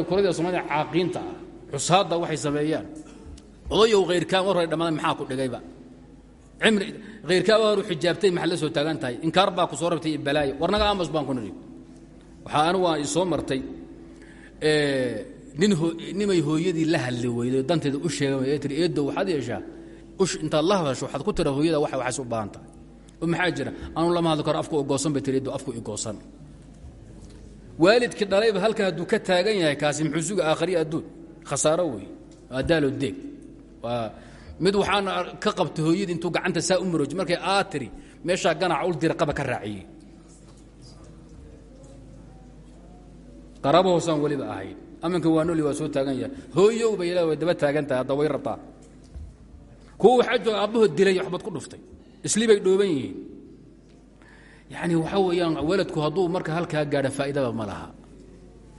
Kuradii soomaalida caaqiinta ah. Xusaadda waxay sameeyaan. Odayow khayrkaan war hore dhammaada maxaa ku dhigayba cimri khayrkaa waru xijaabtay maxaad la soo taagan tahay? Inkaar baa ku soo rabtay iyo warnaga aamus baan ku nidhi. Waxaa anigu isoo martay nin nimay hooyadii la hadli weyday danteeda u sheega tii eedow waxaad yeeshaa? Ush intaad la hadasho waxaad ku tira hooyada waxa waxaas u baahan tahay. Oo anu lama hadli karo afku igoosan bay tiri eedow afku igoosan waalidkii dhalayba halka hadduu ka taagan yahay kaasi muxuu suga adduun. Khasaaro wey waa deeg. Waa mid waxaana ka qabta hooyadii intuu gacanta saa u markay aa tiri meeshaa ganaca ul dira qaba ka raaciyey. Qaraabo hoosaan weliba ahayn aminka waa noli waa soo taagan yahay. Hooyow bay ilaa way daba taagan tahay hadda way rabtaa. Kuwa waxaa dilay waxbaad ku dhuftay. Isli bay yihiin. Yacni waxaa weeyaan waladku hadduu marka halkaa gaadha faa'iidaba ma laha.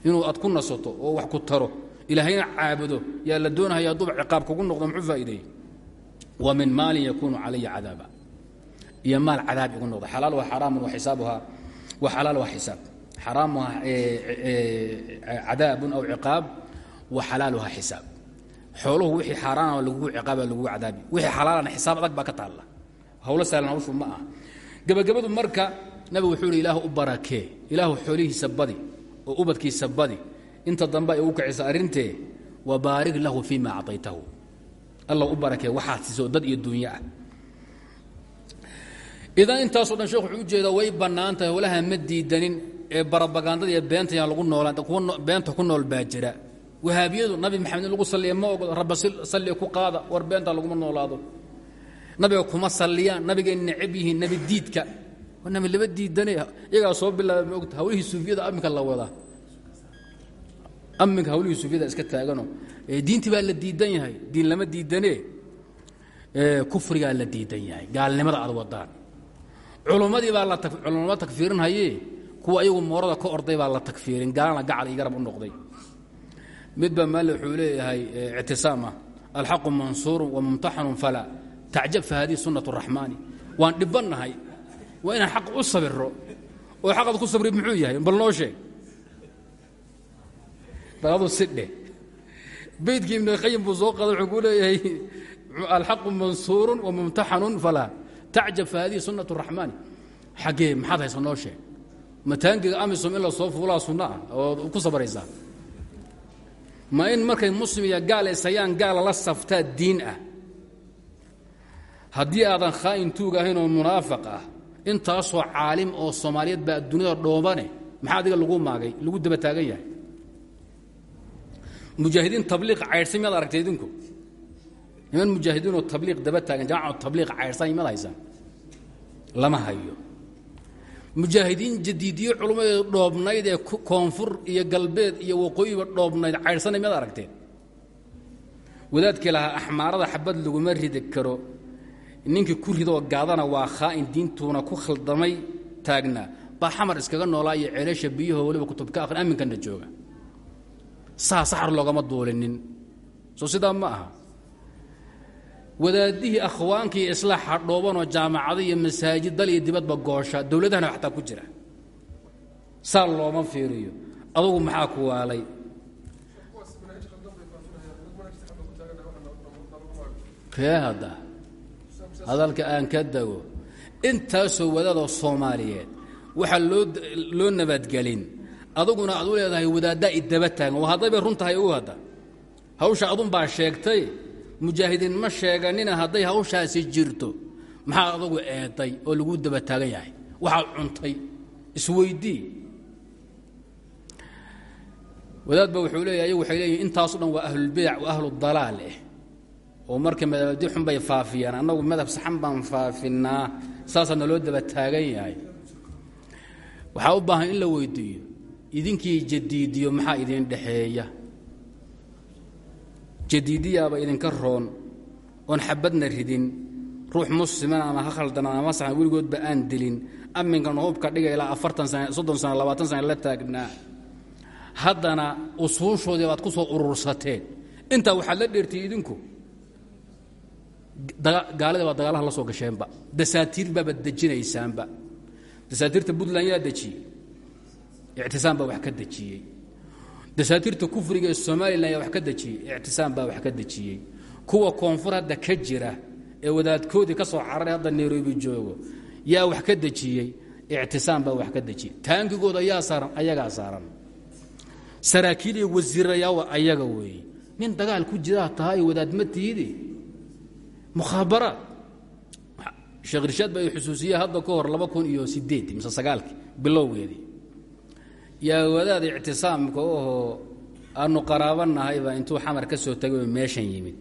Inuu ad ku nasato oo wax ku taro ilaahayna caabudo yaa la doonahaya hadduuba ciqaab kugu noqdo muxuu faa'iideeyey wa min maalin yakuunu calaya cadaaba iyo maal cadaab igu noqda xalaal waa xaraamun wa xisaabuhaa wa xalaal waa xisaab xaraamuha cadaabun aw ciqaab wa xalaaluha xisaab xooluhu wixii xaaraana lagugu ciqaaba lagugu cadaabi wixii xalaalana xisaab adag baa ka taalla hawlo sahlan hawshu ma aha gebagabadu marka nabigu wuxuu ihi ilaahu u barakee ilaahu xoolihiisa badi oo ubadkiisa alla u barakee waxaad siiso dad iyo duunyo ah. Idan intaasoo dhan sheekh wuxuu u jeedaa way bannaan tahay howlaha ma diidanin ee barabagandada iyo beenta yaan lagu noolaan beenta ku nool baa wahaabiyadu nabi maxamed in lagu salliya ma ogolo rabba salli ku qaada war beenta laguma noolaado. Nabiga kuma salliyaan nabigay necab yihiin nebi diidka. Waa nabi laba diidane iyagaa soo bilaaba ma ogta hawlihii suufiyada amminka la wadaa. Amminka hawlihii suufiyada iska taagano diintii baa la diidan yahay. Diin lama diidane. Kufrigaa la diidan yahay. Gaalnimada aad wadaan. Culummadii baa la culummo takfiirinhaye kuwa ayagu moorada ka orday baa la takfiirin gaalana gacal iyo garab u noqday. Midba maale wuxuu leeyahay ictisaam ah alxaqu wa mumtaxanun falaa tacjab fa hadihi sunnat raxmaani waan dhibbannahay waa inaan xaq u sabiro oo ku sabri muxuu yahay? Bal noo sheeg baladu sidhe beydkii ibn qayim buu soo qaday wuxuu ku leeyahay alxaqu mansuurun wa mumtaxanun falaa tacjab fa hadihi sunnat raxmaani xaggee maxaad haysa noo sheeg? Mataangiga amisom in la soo fuulaa sunno ah ku sabraysaa ma in markay muslim iyo gaal gaala la saftaa diin ah. Haddii aadan khaa'in tuug ahayn oo munaafiq ah intaasoo caalim oo soomaaliyeed baa adduunyada dhoobane maxaa adiga lagu maagay lagu daba taagan yahay mujaahidiin tabliiq caydhsan miyaad aragtay idinku niman mujaahidiinoo tabliiq daba taagan jamaca tabliiq caydhsan miyaad haysaan lama hayo mujaahidiin jadiidiye culummadeedu dhoobnayd ee koonfur iyo galbeed iyo waqooyiba dhoobnayd caydhsanay miyaad aragteen wadaadkii lahaa axmaarada xabad laguma ridi karo ninkii ku ridoo gaadana waa khaa'in diintuuna ku khaldamay taagnaa baa xamar iskaga noolaa iyo ceelasha biyahoo weliba kutubka akhri amminkanna jooga saa saxar loogama duulinin. Soo sidaa ma aha. Wadaadihii akhwaankii islaaxa dhoobanoo jaamacado iyo masaajid dal iyo dibadba goosha dowladahana xataa ku jira. Saa looma fiiriyo. Adugu maxaa ku waalay? Ree hadda? Hadalka aan ka dago. Intaasoo wadaadoo soomaaliyeed waxaa loo loo nabadgelin aduguna aad u leedahay wadaaddaa idaba taagan oo hadday bay run tahay u hadda. Hawsha adunbaa sheegtay. Mujaahidiin ma sheeganina hadday hawshaasi jirto. Maxaa adugu eeday oo lagu daba taagan yahay? Waxaad cuntay. Isweydii wadaadba wuxuu leeyahy ayagu waxay leeyihiin intaaso dhan waa ahlulbidac wa ahludalaal eh. Oo marka madhabadi xun bay faafiyaan. Annagu madhab saxan baan faafinaa. Saasaa naloo daba taagan yahay. Waxaa u baahan in la weydiiyo idinkii jadiidiyo maxaa idin dhexeeya? Jadiidiyaaba idinka roon oon xabadna ridin ruux muslimana ama ha khaldanaan ama saxan weligoodba aan dilin amminkan hubka dhiga ilaa afartan sana soddon sana labaatan sana la taagnaa haddana usuushoodii baad ku soo urursateen. Intaa waxaad la dheertay idinku. Gaalida baa dagaalaha la soo gasheenba. Dasaatiir baabaad dejinaysaanba dasaatiirta puntland yaa dejiyey ictisaam baa wax ka dejiyey dasaatiirta kufriga ee somalilan yaa wax ka dejiyey ictisaam baa wax ka dejiyey kuwa koonfur hadda ka jira ee wadaadkoodii ka soo cararay hadda nairobi joogo yaa wax ka dejiyey ictisaam baa wax ka dejiyey taangigooda yaa saaran ayagaa saaran saraakiil iyo wasiirayawa ayaga weeye nin dagaal ku jiraa tahay wadaad ma tiidi mukhaabaraad sheekh irshaad baa xusuusiye hadda ka hor laba kun iyo sideed mise sagaalkii bilowgeedii yaa wadaad ictisaamka ohoo aanu qaraabanahaybaa intuu xamar ka soo tagay meeshan yimid.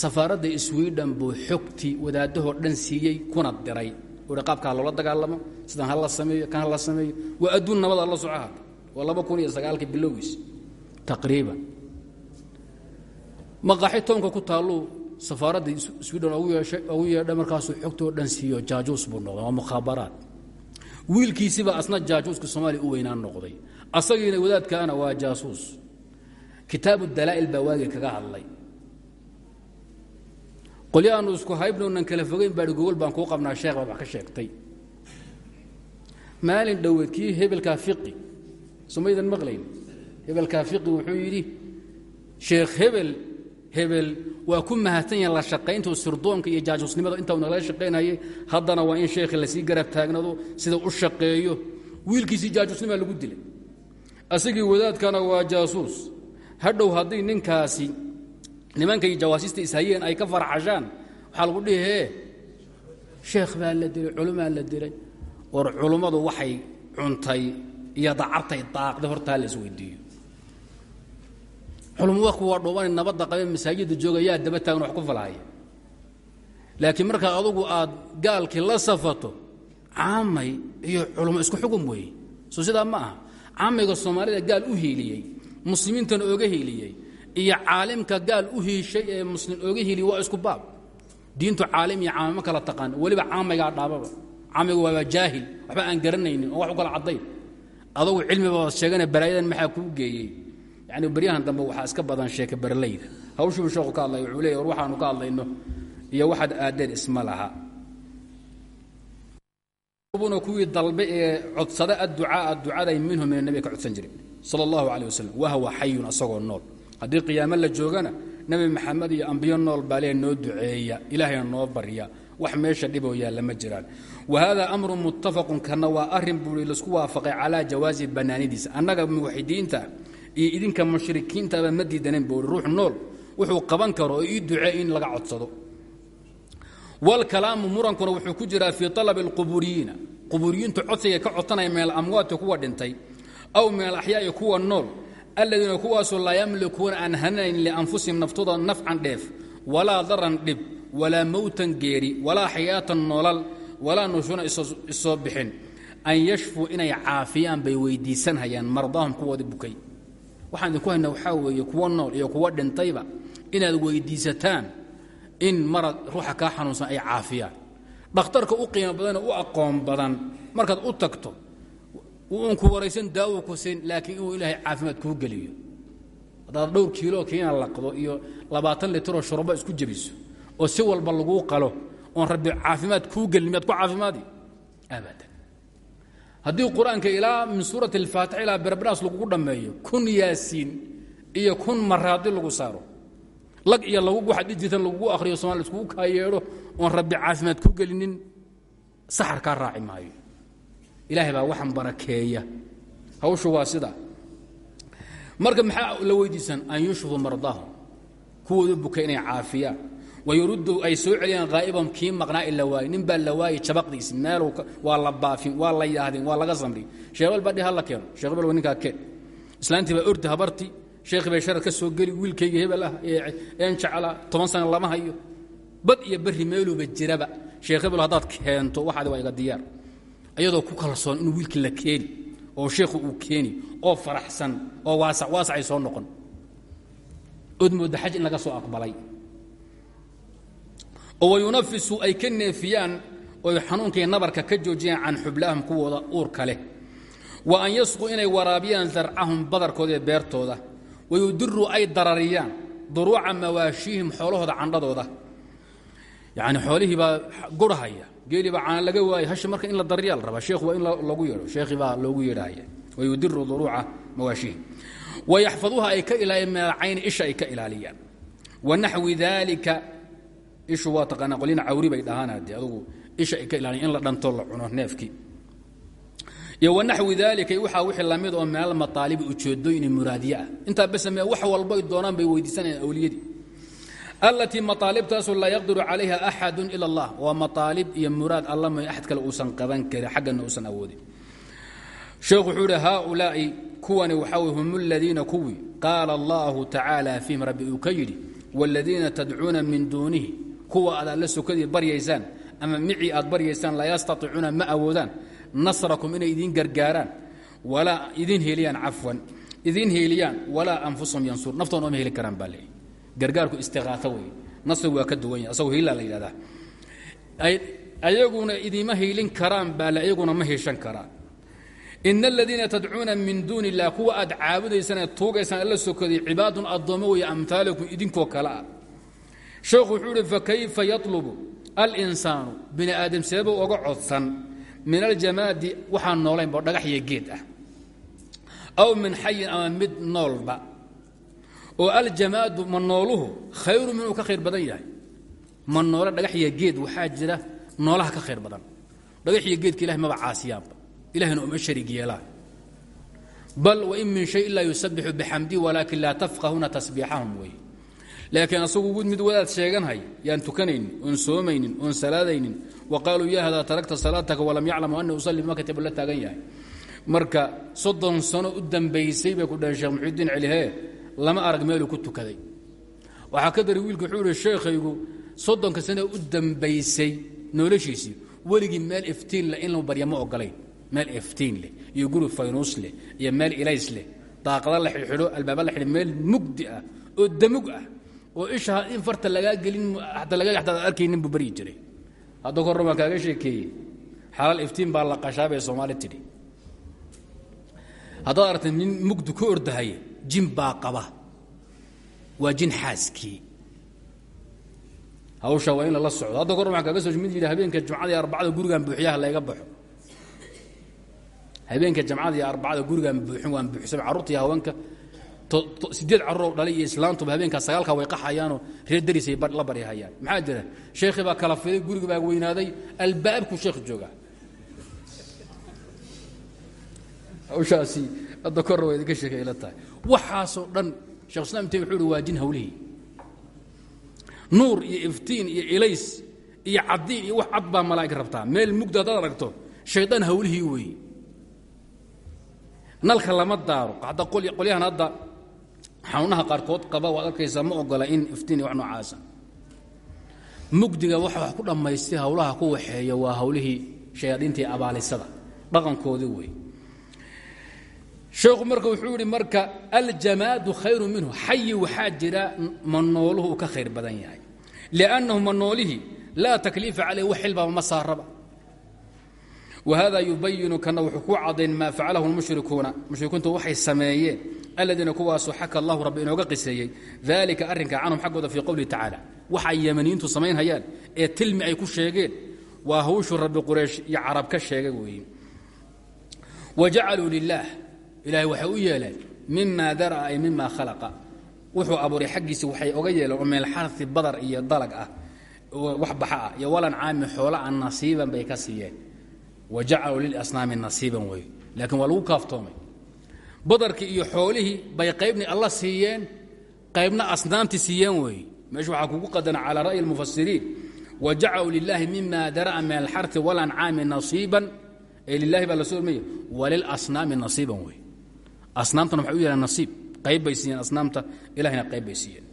Safaaradda swidhan buu xogtii wadaadahoo dhan siiyey kuna diray. Uhi qaabkaa loola dagaalamo sidan ha la sameeyo kan ha sameeyo. Waa adduun nabada la soco waa laba kun iyo sagaalkii bilowgiis taqriiban. Maqaaxi toonka ku taalluu safaaradda swidhan ugu yeedha markaasuu xogtoo dhan siiyo jaajuus buu noqday waa mukhaabaraad wiilkiisibaa asna jaajuuska soomaaliya u weynaan noqday. Asagiina wadaadkaana waa jaasuus. Kitaabu dalaa'il baa kaga hadlay. Qolyahaanu isku haybnoonan kala fogeyn baai gogol baan kuu qabnaa sheekh wax ka sheegtay. Maalin dhoweed kii fiqi somaydan maqlayn? Hebelkaa fiqi wuxuu yidhi sheekh hebel hebel waa ku mahadsan yahay la shaqaynta sirdoonka iyo jaajusnimada inta nagala shaqaynayay haddana waa in sheekhi la sii garab taagnado sida u shaqeeyo. Wiilkiisii jaajusnimaa lagu dilay. Asagii wadaadkana waa jaasuus. Hadhow haddii ninkaasi nimankay jawaasiista ishayeen ay ka farxashaan waxaa lagu dhihi hee sheekh baa la dilay culumaa la dilay. War culummadu waxay cuntay iyo dacartay daaqday hortaa la isweydiiyo culumada kuwa dhuuban nabadda qabe masaajidda jooga daba taagan wax ku falahaya laakiin markaa adugu aad gaalkii la safato caamay iyo culummo isku xugum weeye. Soo sidaa ma aha. Caamayga soomaalida gaal u hiiliyey muslimiintana ooga hiiliyey iyo caalimka gaal u hiishay ee muslim ooga hiiliyey waa isku baab. Diintu caalim iyo caama ma kala taqaan weliba caamaygaa dhaababa. Caamayga waaba jaahil waxba aan garanaynin wax u kala caddayn. Adugu cilmibaad sheegana balaayadan maxaa kuu geeyey yani baryahan dambe waxaa iska badan sheeka barlayda hawshiibu sheeku ka hadlay wuxuu leeya war waxaanu ka hadlayno iyo waxaad aadeen isma laha. Buna kuwii dalbe ee codsada adducaaa ducaday minhu min anabiga ka jiray sala allahu caleh wasalam wahwa xayun asagoo nool. Haddii qiyaamo la joogana nebi maxamed iyo ambiyo nool baa noo duceeya ilaahayna noo barya. Wax meesha dhiboo yaalla ma jiraan. Wa hada amru muttafaqun kana waa arrin buui la isku waafaqay calaa jawaazi bannaanidiisa annaga iyo idinka mushrikiintaba ma diidanen buui ruux nool wuxuu qaban karo ii ducee in laga codsado. Wlkalaamu murankuna wuxuu ku jiraa fii alabi اlquburiyiina quburiyiintu codsiga ka codsanaya min alamwaati kuwa dhintay aw min alaxyaai kuwa nool aladiina kuwaasoo laa yamlikuuna aan hananayn lianfusihim naftooda nafcan dheef walaa daran dhib walaa mowtan geeri walaa xayaatan noolal walaa nushuuna isoo bixin. An yashfuu inay caafiyaan bay weydiisanhayaan mardaahum kuwoodii bukay waxaan idinku haynaa waxaa weeye kuwa nool iyo kuwa dhintayba inaad weydiisataan in marad ruuxa kaa xanuunsan ay caafiyaan. Dhakhtarka u qiimo badanee u aqoon badan markaad u tagto uunku waraysan daawo kusin laakiin inuu ilaahay caafimaad kuu geliyo. Haddaad dhowr kiilo kiina laqdo iyo labaatan litroo shurbo isku jebiso oo si walba laguu qalo oon rabbi caafimaad kuu gelin miyaad ku caafimaadi? Abadan haddii qur'aanka ilaa min suurati alfaatix ilaa berberaas lagugu dhammeeyo kun yaasiin iyo kun maraadi lagu saaro lag iyo dhijirtan lagugu akhriyo somalia iskugu kaa yeedho oon rabbi caafimaad ku gelinin saxar kaa raaci maayo. Ilaahay baa waxan barakeeya. Hawshu waa sida. Marka maxaa la weydiisan an yushfuu mardaahum kuwooda buka inay caafiyaan wayuruddu ay soo celiyaan haa'ibahum kii maqnaa in la waayo nin baa la waayey jabaqdiisi meel waa la baafin waa la yaahdin waa laga samri sheekh bel baa dhi hala keeno sheekh bel waa ninkaa keen islaantii baa ordi habarti sheekhi bay sharar ka soo geli wiilkayga hebel ah een jecla toban sana lama hayo bad iyo berri meeluuba jiraba sheekh hebel haddaad keento waxaadi waa iga diyaar ayadoo ku kalsoon inuu wiilkii la keeni oo sheekhu uu keeni oo faraxsan oo oo wayunafisu ay ka neefiyaan oy xanuunkii nabarka ka joojiyaan can xublaahum kuwooda uurka leh wa an yasquu inay waraabiyaan zarcahum badarkooda ee beertooda. Wayudiruu ay darariyaan duruuca mawaashiihim xoolahooda candhadooda. Yani xoolihii baa gurhaya geelii baa caana laga waayay hashi marka in la darariyaa la rabaa sheekhu waa in lagu yeedho sheekhii baa loogu yeedhahaya wayudiru duruuca mawaashiihim. Wayaxfaduuha ay ka ilaaliyaan min alcayni isha ay ka ishu waa taqaanaa qolyana cawri bay dhahaan haddee adugu isha ay ka ilaaliyan in la dhanto la cuno neefkii iyo wanaxwi daalika waxaa wixii la mid oo min almaaalibi ujeedooyin muraadiye ah. Intaa basame wax walbay doonaan bay weydiisanayaan awliyadii. Allatii maaalibtaasoo laa yaqdiru calayha axadu ila allah. Waa maaalib iyo muraad alla may axad kale uusan qaban karin xaggana uusan awoodin. Sheekhu wuxuu haaulaai kuwani waxaa wey hum aladiina kuwii? Qaala allahu tacaala fiihim rabbi uu ka yidhi wاladiina tadcuuna kuwa aad alla sokadii baryaysaan ama micii aad baryaysaan laa yastaiicuuna ma awoodaan. Nasrakum inay idiin gargaaraan. Walaa idiin heliyaan cafwan. Idiin heeliyaan walaa anfusahum yansuur. Naftoona oma heli karaan baa gargaarku istiqaato wey nasrigu waa ka duwan yahay. Asagoo hiilaa la yidhahdaa ayaguna idiima hiilin karaan baa ayaguna ma hiishan karaan ina aladiina tadcuuna min duuni illah kuwa aad caabudaysaan alla sokaday cibaadun addoommo weeye amhaalakum idinkoo kale ah sheekhu wuxuu ihi fakayfa yatlubu alinsaanu? Bini aadam seebuu oga codsan min aljamaadi waxaan noolaynba dhagax iyo geed ah. Aw min xayin ama mid noolba. Oo aljamaadu ma nooluhu khayru minuu ka khayr badan yahay. Ma noole dhagax iyo geed waxaa jira noolaha ka khayr badan. Dhagax iyo geedka ilahay maba caasiyaanba. Ilahayna uma sharig yeelaan bal wain min shay ilaa yusabixu bixamdi walaakin laa tafqahuuna tasbiixahum wey laakiin asagu mid wadaad sheeganhay yaan tukanaynin oon soomaynin oon salaadaynin wa qaaluu ya hadaa tarakta salaataka walam yaclamu ani usalli bima katabu la taagan yahay. Marka soddon sano u dambaysay bay ku dhaheen sheekh muxuudiin celihee lama arag meeluu ku tukaday. Waxaa ka dari wiilku wuxuu ihi sheekhaygu soddonka sano u dambaysay noloshiisii weligii meel iftiin leh in la barya ma meel iftiin leh iyo guri faynuus leh iyo meel ilays leh daaqada la xidhxidho albaaba la xidho meel mugdi ah oo damug ah oo isha in farta lagaa gelin ataa laga ataa arkaynin buu baryi jiray. Hadda korna waan kaaga sheekeeyey. Xalaal iftiin baa la qashaabay soomaali tidhi. Haddaad aragtay nin mugdi ku ordahaya jin baa qaba. Waa jin xaaskii. Hawsha waa in lala socdo. Hadda korna waan kaaga soo mid yidhi habeenka jumcada iyo arbacada gurigaan buuxiyaha layga baxo. Habeenka jamcada iyo arbacada gurigaan buuxin waan buuxsam carruurta iyo haweenka sideed carruuroo dhalay iyo islaantuba habeenkaa sagaalkaa way qaxayaanoo reer darisay la baryahayaan maxaa jira? Sheekhii baa kala fiday gurigi baa weynaaday albaabku sheekh joogaa hawshaasi hadda korna waa idinka sheekay ila tahay. Waxaasoo dhan shekh islam te wuxuu uhi waa jin hawlihii nuur iyo iftiin iyo ilays iyo caddiin iyo wax cad baa malaa'ig rabtaa. Meel mugda haddaad aragto shaydaan hawlihii weeye nalka lama daaro. Qolyahan hadda xanuunaha qaarkood qaba waad arkaysaa ma ogola in iftiin wax noocaasa. Mugdiga waxa wax ku dhammaystay hawlaha ku waxeeya waa hawlihii shayaadiintii abaalisada dhaqankoodii wey sheekhu marka wuxuu yidhi marka aljamaadu khayru minhu xayi waxaa jira ma nooluhu uu ka khayr badan yahay liannahu ma noolihii laa takliifa caleyh wax xilbaba ma saaraba whada yubayinu kana wuxuu ku cadayn maa facalahu lmushrikuuna mushrikiintu waxay sameeyeen aladiina kuwaasoo xaka allahu rabbi inooga qiseeyey dalika arrinka canhum xaggooda fii qowlihi tacaala waxay yamaniyiintu samaynhayaan ee tilmi ay ku sheegeen waa hawshuu rabbi quraysh iyo carab ka sheegay weeye wa jacaluu lilaah ilahay waxay u yeeleen mima dara'a ay mima khalaqa wuxuu abuuray xaggiisa waxay oga yeeleen oo meel xarfi badar iyo dalag ah wax baxa ah iyo walan caami siiyeen wajacaluu lilasnaami nasiiban wey laakiin waa lagu kaaftoomay. badarkii iyo xoolihii bay qaybni alla siiyeen qaybna asnaamti siiyeen weeye meesha waxaa kugu qadana calaa ra'yi اlmufasiriin wajacaluu lilaahi mima dara'a min alxarti walancaami nasiiban ee lilahi baa la soo ormaya walilasnaami nasiiban wey asnaamtana waxay u yeelaan nasiib qayb bay siiyeen asnaamta ilahina qayb bay siiyeen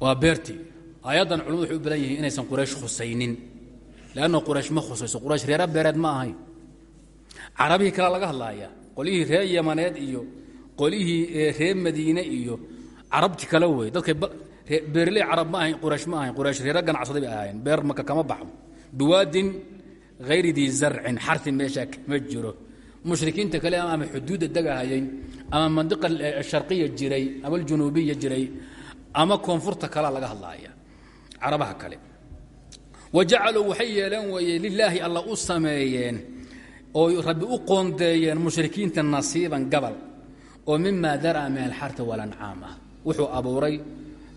waa beertii aayaddan culimadu waxay u badan yihiin inaysan quraysh khusaynin lanna quraysh ma khusayso quraysh reera beereed ma ahayn carabihii kale laga hadlaaya qolyihii reer yamaneed iyo qolyihii reer madiine iyo carabti kale wey dadka beerley carab ma ahayn quraysh ma ahayn quraysh reera ganacsaday bay ahaayeen beer maka kama baxdo biwaadin hayri dii zarcin xarfi meeshaa kama jiro mushrikiinta kale ama xuduudda degahayay ama mandiqa sharqiya jiray ama aljunuubiya jiray ama koonfurta kalea laga hadlaaya carabaha kale wajacaluu waxay yeeleen weeye lilaahi alla u sameeyeen oo rabbi u qoondeeyeen mushrikiinta nasiiban gabal oo mima dara'a min alxarti walancaam ah wuxuu abuuray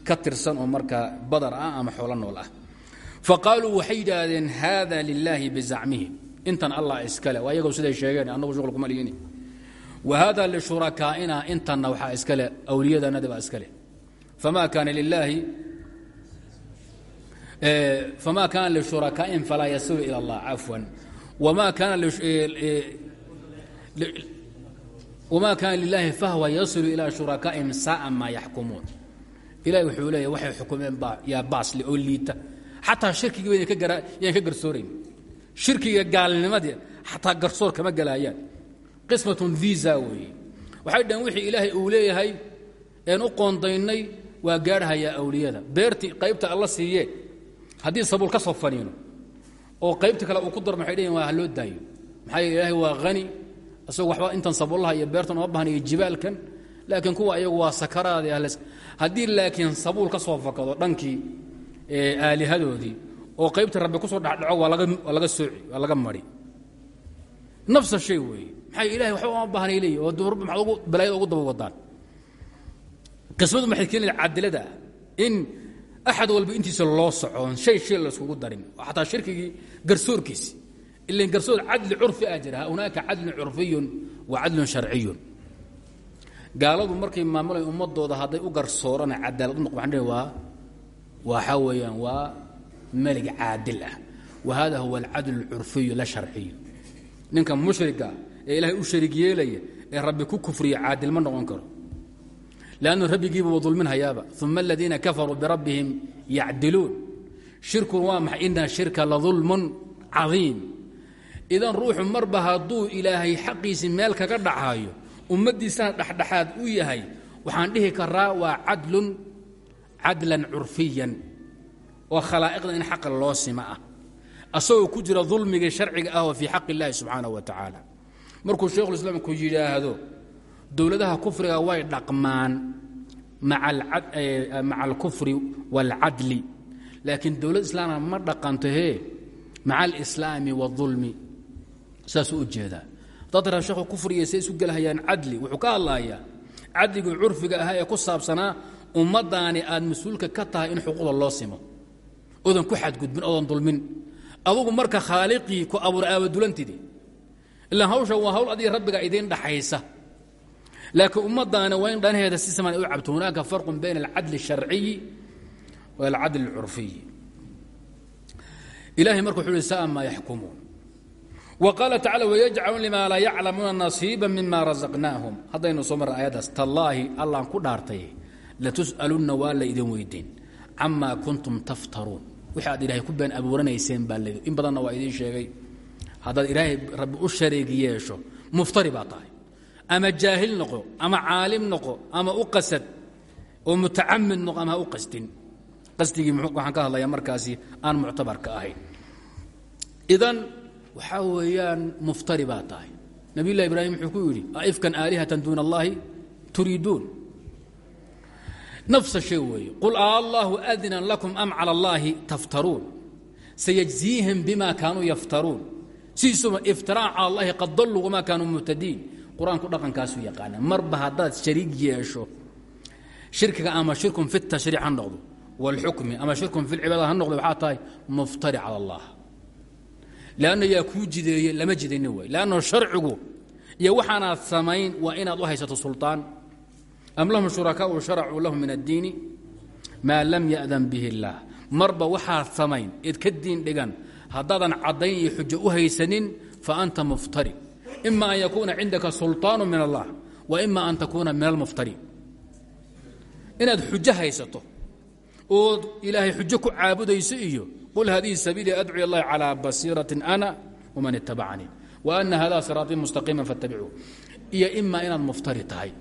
ka tirsan oo markaa badar ah ama xoolo nool ah faqaaluu waxay yidhaahdeen haada lilaahi bizacmihim intan allah iskale waa iyagoo siday sheegeen annagu shuqul ma kana lshurakain falaa yasilu ilى اllah cafwan ma kana lilahi fahwa yasilu ilaa shurakaa'ihim saaa maa yaxkumuun ilahi wuxuu leeya waxay xukumeen yaa baasli oo liita xataa shirkigiiba yaan ka garsoorayni shirkiga gaalnimadii xataa garsoor kama galaayaan qismatun visa weeye waxay dhaheen wixii ilaahay uu leeyahay een u qoondaynay waa gaadhahayaa awliyada beertii qaybta alla siiye haddii sabuul ka soo faniino oo qaybta kale uu ku darmo waxay dhaheen waa ha loo daayo. Maxaa ilaahay waa hani isagoo waxba intan sabuullaha iyo beertan uma bahna iyo jibaalkan laakiin kuwa ayagu waa sakaraadi ahles haddii laakiin sabuul ka soo fakado dhankii aalihadoodii oo qaybta rabbi ku soo dhexdhaco waa laga sooci waa laga mari. Nafsa shay weeye. Maxay ilahay waxba uma baahnay leeyihi oo rabbi maxaad ugu balaayada ugu daba wadaan. Qismadu maxay keenaysa cadilada in axad walba intiisa loo socon shay shay layskugu darin. Xataa shirkigii garsoorkiisi ilan garsoor cadli curfi a jira hunaaka cadlun curfiyun wa cadlun sharciyun. Gaaladu markay maamulay ummadooda hadday u garsoorana cadaalad u noq waxaan dhihi waa waxaa weeyaan waa melig caadil ah. Wa hada huwa alcadl اlcurfiyu la sharciyu. Ninka mushriga ee ilaahay u sharig yeelaya ee rabbi ku kufriya caadil ma noqon karo lannu rabbigiiba wa dulminhayaaba uma aladiina kafaruu birabbihim yacdiluun shirkun waa maxay ina shirka ladulmun cadiim idan ruuxu marba hadduu ilaahay xaqiisii meel kaga dhacayo ummaddiisana dhexdhexaad u yahay waxaan dhihi karaa waa cadlun cadlan curfiyan oo khalaa'iqda in xaqa loo sima ah asagoo ku jira dulmigii sharciga ah oo fii xaq illaahi subxaanaه wa markuu shaykhulislaamku yidhaahdo dowladaha kufriga way dhaqmaan maca alkufri wاlcadli laakiin dowlad islaamna ma dhaqanto he maca alislaami wاظulmi saasuu u jeedaa dad raa sheekhu kufriga say isu gelhayaan cadli wuxuu ka hadlayaa cadligii curfiga ahaa ee ku saabsanaa ummadaani aad mas-uulka ka tahay in xuquuqda loo simo odan ku xadgudbin odan dulmin adugu marka khaaliqii ku abuuray aabadulantidi ilaa hawshan waa hawl adiga rabbiga idiin dhaxaysa laakiin ummadaani waa in dhanaheeda si saman ay u cabto hunaaka farqun bayna alcadli الsharciyi wa alcadl اlcurfiyi ilahay marka wuxu uhi sa'a maa yaxkumuun wa qaala tacala wayajcaluun lima laa yaclamuuna nasiiba mima razaqnaahum haddaynu soo marra aayaddaas tallaahi allaan ku dhaartay latus'alunna waa la idin weydiin camaa kuntum taftaruun wixi aad ilaahay ku been abuuranayseen baa layidhi in badanna waa idiin sheegay haddaad ilaahay rabbi u shareeg yeesho muftari baa tahay ama jaahil noqo ama caalim noqo ama u qasad oo mutacamid noqo ama ha u qasdin. Qasdigii waxaan ka hadlayaa markaasi aan muctabarka ahayn. Idan waxaa weeyaan muftari baa tahay. Ibraahim wuxuu ku yidhi aifkan aalihatan duuna allahi turiiduun? Nafsa shay weeye qul allahu adinan lakum am cala allaahi taftaruun. Sayajziihim bima kaanuu yaftaruun. Sidiisuba iftiraac cala allahi qad dalluu wamaa kaanuu muhtadiin qur-aanku dhaqankaasuu yaqaana marba haddaad shariig yeesho shirkiga ama shirkun fi tashriic ha noqdo wاlxukmi ama shirkun fi lcibaada ha noqdo waxaa tahay muftari cala allah lanna yaa kuu jideeye lama jidayni way lanno sharcigu iyo waxaanaad samayn waa inaad u haysato sulطaan am lahum shurakaau sharacuu lahum min addiini maa lam ya'dan bihi اllah marba waxaad samayn id ka diin dhigan haddaadan caddayn iyo xujo u haysanin faanta muftari ima an yakuuna cindaka sulطaan min allah wa ima an takuuna min almuftari inaad xujo haysato ood ilaahay xujo ku caabudayso iyo qul hadihi sabiilii adcu اllahi calىa basiiraةi ana wman itabacanii wa ana hada siraaطii mustaqiima faاtabicuu iyo ima inaad muftari tahay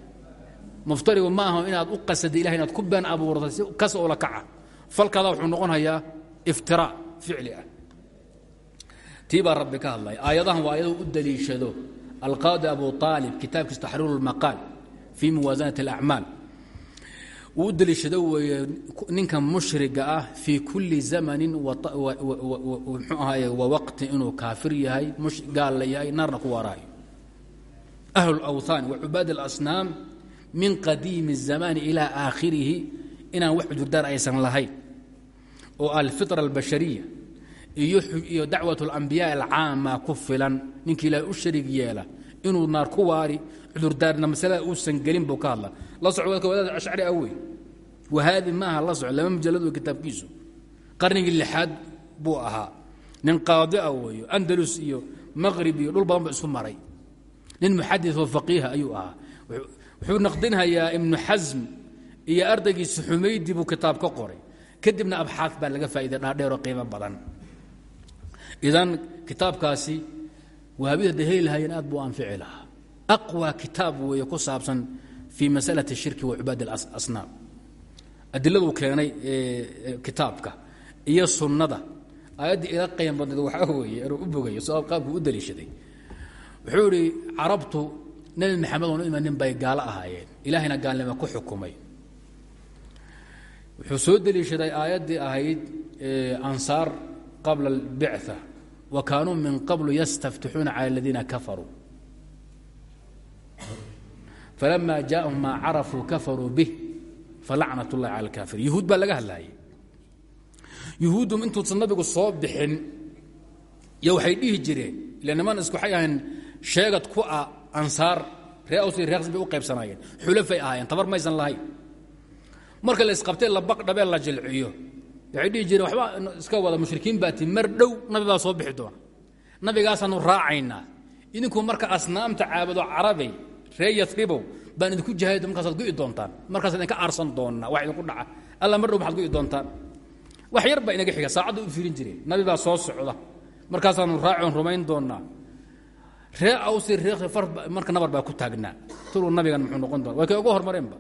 muftarigu ma aha inaad u qasada ilahay inaad ku been abuurta si kas oo la kaca falkaada wuxuu noqon hayaa iftiraac ficli ah tii baa rabbi ka hadlaya aayadahan waa ayadahu u daliishado. Alqaadi abu aalib kitaabkiisa taxriiru lmaqaal fii muwaasanati alacmaal uu u daliishado ninka mushriga ah fii kulli zamanin muxuu ahaaye wa waqti inuu kaafir yahay gaalla yahay naarna ku waaraayo. Ahlu wa cubaad alasnaam min qadiimi الzamaani ilaa aakhirihi inaan wax cudurdaar aysan lahayn. Oo alfitra albashariya iyo dacwat اlambiyaa alcaama ku filan. Ninka ilaahay u sharig yeela inuu naar ku waari cudurdaarna masalada uusan gelin buu ka hadla la soco wadka wadaad ashcari ah wey wahaadi maaha la soco laba mujalad kitaabkiisu. Qarnigii lixaad buu ahaa. Nin qaadi ah andalus iyo maqrib dhul badan ba isku maray. Nin muxadis oo faqiiha ayuu ahaa. Wuxuu naqdinhayaa ibnu xasm iyo ardaygiisa xumaydi buu kitaab ka qoray. Kadibna abxaad baa laga faa'iday dhaadheeroo qiimo badan idan kitaabkaasi wahabida da heli lahaayeen aad buu anfici lahaa aqwa kitaab weeye ku saabsan fii masalati shirki wa cibaadi asnaam. Adiladuu keenay kitaabka iyo sunnada. Aayaddii ila qiim badneed waxaa weeye inuu u bogayo sabab qaabku u daliishaday. Wuxuu idhi carabtu nebi maxamed oo imanin bay gaalo ahaayeen. Ilaahayna gaalnimo ku xukumay. Wuxuu soo deliishaday aayaddii ahayd ansaar qabla اlbicثa wa kaanuu min qablu yastaftixuuna calى اladiina kafaruu falama jaaءahum maa carafuu kafaruu bih falacnat اllahi calى اlkaafiriin yuhuud baa laga hadlaayay yuhuuddu intuusan nabigu soo bixin yo waxay dhihi jireen ila niman is waxay ahayn sheegad ku ah ansaar ree aws iyo reeqs bay u qaybsanaayeen xulafay ahaayeen tabar maysan lahayn marka la isqabtee la baqdhabee la jilciyo waxay dhihi jireen iska wada mushrikiin baati mar dhow nabi soo bixi doona. Nabigaasaanu raacaynaa. Idinku marka asnaamta caabudo carabay ree yasribow baan idinku jahaydo markaasaad gu'i doontaan markaasad idinka aarsan doonnaa wax idinku dhaca. Alla mar dhow maxaad gu'i doontaan wax yar baa inaga xiga saacadda u fiirin jireen. Nabi soo socda. Markaasaanu raacon rumayn doonnaa. Ree awsi ree marka nabar baa ku taagnaa. Tuluu nabigan muxuu noqon doona way kay uga hormareenba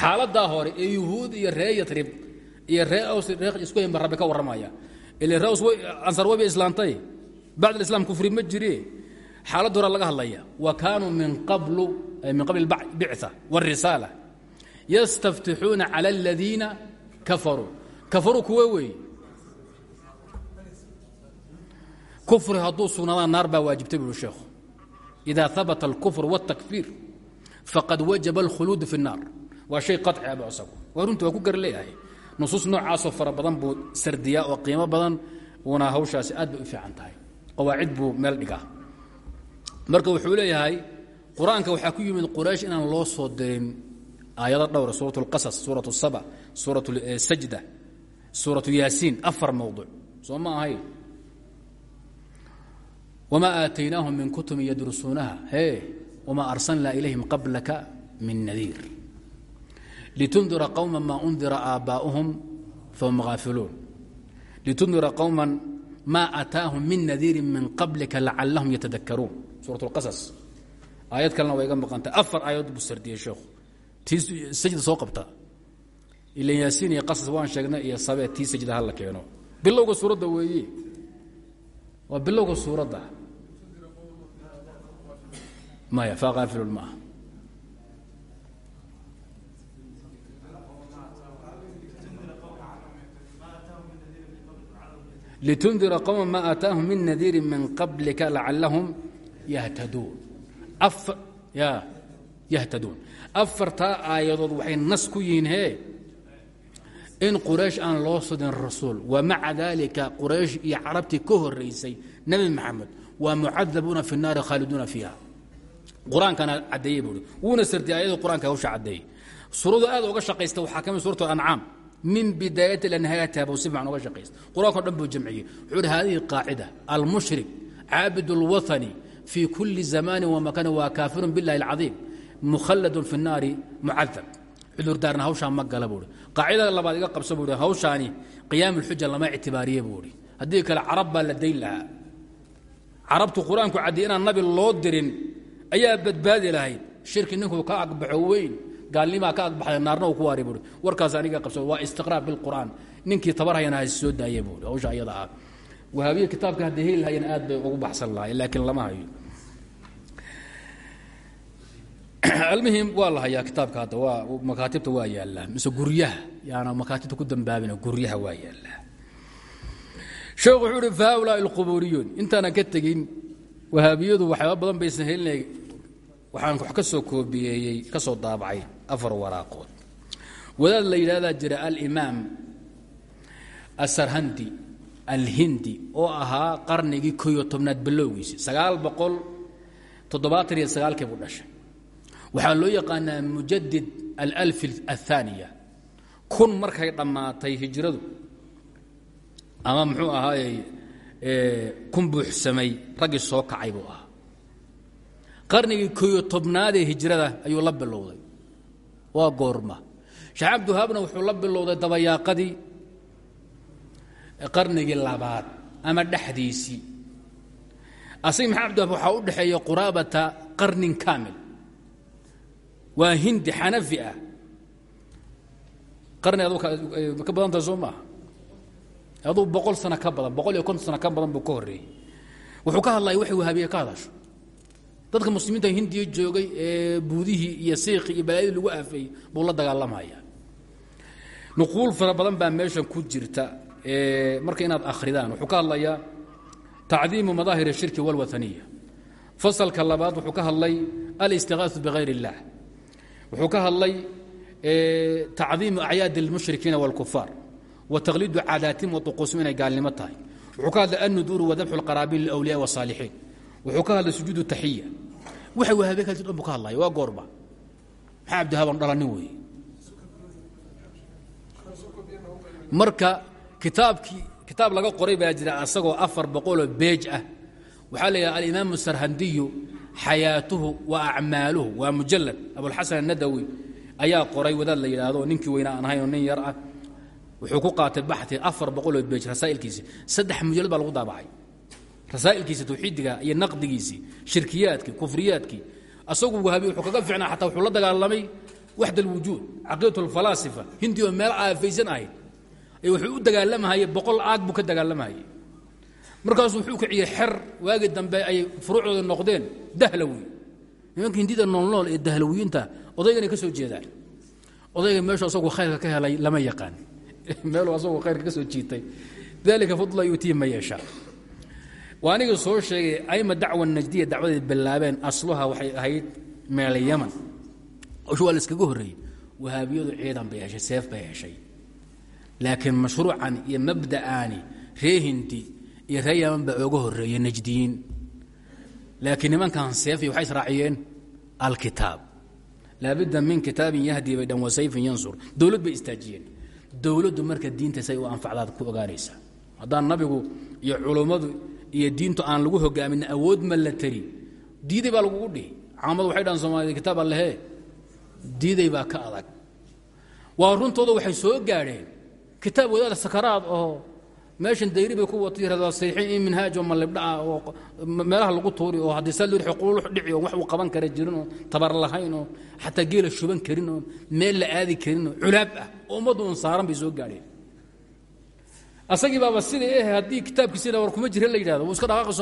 xaaladaa hore ee yuhuud iyo ree iyo ree awsi ree isku hayn ba rabbi ka warramaya ile ree aws ansar wayba islaantay bacd alislam kufri ma jire xaaladda hore laga hadlaya wa kaanuu min qablu min qabli bicثa wاrisaala yastaftixuuna calى اladiina kafaruu kafaruu kuwe weeye kufri hadduu sugnaadaan naar baa waajibtay buui sheekhu ida habata اlkufr wالtakfiir faqad wajaba اlkhuluud fi الnaar waa shay qaci aba isagu waa runti waa ku gar leeyahay nusuus noocaasoo fara badan buu sardiyaa oo qiimo badan uuna hawshaasi aad u fiican tahay qawaacid buu meel dhigaa. Marka wuxuu leeyahay qur'aanka ku yimid quraysh inaan loo soo dirin aayado dhowra ah, suurat اlqasas suurat saba suurat eh, sajda suuratu yaasiin afar mowduc soo ma ahay? Wma aataynaahum min kutubin yadrusuunaha. E wmaa arsalnaa ilayhim qablaka min nadiir litundira qowma maa undira aabbaa'uhum fahum haafiluun litundira qowma maa ataahum min nadiirin min qablika lacalahum yatadakaruun suurat اlqasas aayad kalena waa iga maqantay afar aayadood buu sardiyey sheekhu sajda soo qabta ila yaasiin iyo qasas waan sheegnay iyo sabee tii sajda hala keeno bilowga suuradda weeye waa bilowga suuradda maya ma aha litundira qowma ma aataahum min nadiirin min qablika lacalahum yahtaduun ya yahtaduun afartaa aayadood waxay nas ku yihiin hee in quraysh aan loo sodin rasuul wa maca dalika quraysh iyo carabtii ka horaysay nebi maxamed waa mucadabuuna fi naari khaaliduuna fiiha qur'aankana caddeeyey buui wuuna sartiyay ayadii qur'aanka hawsha caddeeyey suuradu aad uga shaqaysta waxaa ka mid suuratu ancaam min bidaayati lanhaayatiha buu si fiican uga shaqaysta qur-aanka o dhan buu jamciyey wuxuu uhi hadihi qaacida almushrik caabid اlwathani fii kuli zamani wamakani waa kaafirun biاllahi اlcadiim mukhaladun fi الnaari mucadab cudurdaarna hawshaa ma gala buui qaacidada labaad iga qabso buui hawshaani qiyaam اlxuja lama ictibaariye buui haddii kale carab baa la dayn lahaa carabtu qur-aanku caddiy inaan nabi loo dirin ayaa badbaadi lahayd shirki ninkuu ka agbaxo weyn gaalnimaa ka agbaxday naarna uu ku waari buui warkaas aniga qabso waa istiqraab bilqur'aan ninkii tabar hayana ha soo daaye buui hawsha ayada ah. Wahaabiya kitaabka hadday heli lahayeen aad bay ugu baxsan lahay laakiin lama hayo. [CLEARS THROAT] Almuhim waa la hayaa kitaabka hadda waa makaatibta waa yaallaa. Mise guryaha yaana makaatibta ku dambaabina guryaha waa yaallaa. Sheekhu wuxuu uhi fahaulaai alqubuuriyuun. Intaanan ka tegin wahaabiyadu waxyaaba badan baysan helinay waxaan wax ka soo koobiyeeyey ka soo daabacay afar waraaqood wadaad la yidhahdaa jira alimaam asarhandi alhindi oo ahaa qarnigii koyo tobnaad bilowgiisi sagaal boqol toddobaatan iyo sagaalkii buu dhashay. Waxaa loo yaqaanaa mujadid alalf aلthaaniya kun markay dhammaatay hijradu ama muxuu ahaayey kun buuxsamay raggii soo kacay buu ahaa. Qarnigii koyo tobnaadee hijrada ayuu la bilowday waa goorma. Sheekh cabdiwahaabna wuxuu la bilowday dabayaaqadii qarnigii labaad ama dhexdiisii. Asig maxamed abdiwahab waxaa u dhexeeya quraabata qarnin kaamil. Waa hindi xanafi ah. Qarni aduu ka badan tahay soo maaha aduu boqol sano ka badan boqol iyo konton sano ka badan buu ka horreeyey. Wuxuu ka hadlaya waxay wahaabiye ka hadasho dadka muslimiinta hindiya joogay ee buudihii iyo siiqii iyo balaayadii lagu aafeeyey buu la dagaalamaya nuquul fara badan baa meeshan ku jirta marka inaad akhridaan wuxuu ka hadlayaa tacdiimu madaahir الshirki wاlwaثaniya fasalka labaad wuxuu ka hadlay alistiغaaثu bغayr الlah wuxuu ka hadlay tacdiimu acyaad اlmushrikiina wاlkufaar wa taqliidu caadaatim waطuquusum inay gaalnimo tahay wuxuu ka hadlay annuduuru wadabxu اlqaraabiin lilأwliya wالصaalixiin wuxuu ka hadlay sujuud taxiya. Waxay wahaabeen kalti dhan bu ka hadlaya waa goorba. Maxaa cabdihaban dhalanin weeye? Marka kitaabkii kitaab laga qoray baa jira asagoo afar boqoloo beej ah. Waxaa la yidhaha alimaamu sarhandiyu xayaatuhu wa acmaaluhu. Waa mujalad abulxasan anadawi ayaa qoray wadaad la yidhaahdo ninkii weyna aan ahayn oo nin yar ah. Wuxuu ku qaatay baxti afar boqoloo beej rasaa'ilkiisi saddex mujalad baa lagu daabacay rasaa'ilkiisa tawxiidiga iyo naqdigiisii shirkiyaadkii kufriyaadkii. Asagu wahabi wuxuu kaga ficnaa xataa wuxuu la dagaalamay waxd alwujuud caqiidat alfalaasifa hindi oo meel aafaysan ahayd. Ee wuxuu u dagaalamahayey boqol aag buu ka dagaalamahayey markaasuu wuxuu kiciyey xer waagii dambe ay furuucdooda noqdeen dahlawi. Nimanka hindida noolnool ee dahlawiyiinta odayganay ka soo jeedaan odayga meeshu asagu khayrka ka helay lama yaqaan. [LAUGHS] Meeluu asagu khayrka ka soo jiitay. Dalika fadla yuutii ma yeeshaa waa aniga soo sheegay ayma dacwa najdiya dacwadeed bilaabeen asluha waxay ahayd meel yaman waa la iskaga horreeyey. Wahaabiyadu ciidan bay heshay seef bay heshay laakiin mashruucan iyo mabda'aani ree hindi iyo ree yaman baa ooga horreeyey najdiyiin. Laakiin nimankan seefay waxay israaciyeen alkitaab. Laabudda min kitaabin yahdi bay dhan wasayfin yansur dowlad bay istaajiyeen. Dowladdu marka diinta say u anfacdaad ku ogaanaysaa. Haddaan nabigu iyo culummadu iyo diintu aan lagu hogaamin awood ma la tari. Diiday baa lagugu dhihi. Caamadu waxay dhahan soomaalida kitaab allehee diiday baa ka adag. Waa runtooda waxay soo gaadheen. Kitaab wadaad sakaraad oo meeshan dayri bay ku wata yirahdaa sayxiin in minhaaj oo malibdhaca oo meelaha lagu tuuri oo haddii loo xuquuq dhici oo wax uu qaban kara jirin oo tabar lahayn oo xataa geela shuban karin oo meel la aadi karin oo culaab ah. Oo ummaddu un saaran bay soo gaadheen asagii baaba sidai eh haddii kitaabkiisina war kuma jira la yidhahdo. Wuu iska dhaqaaqi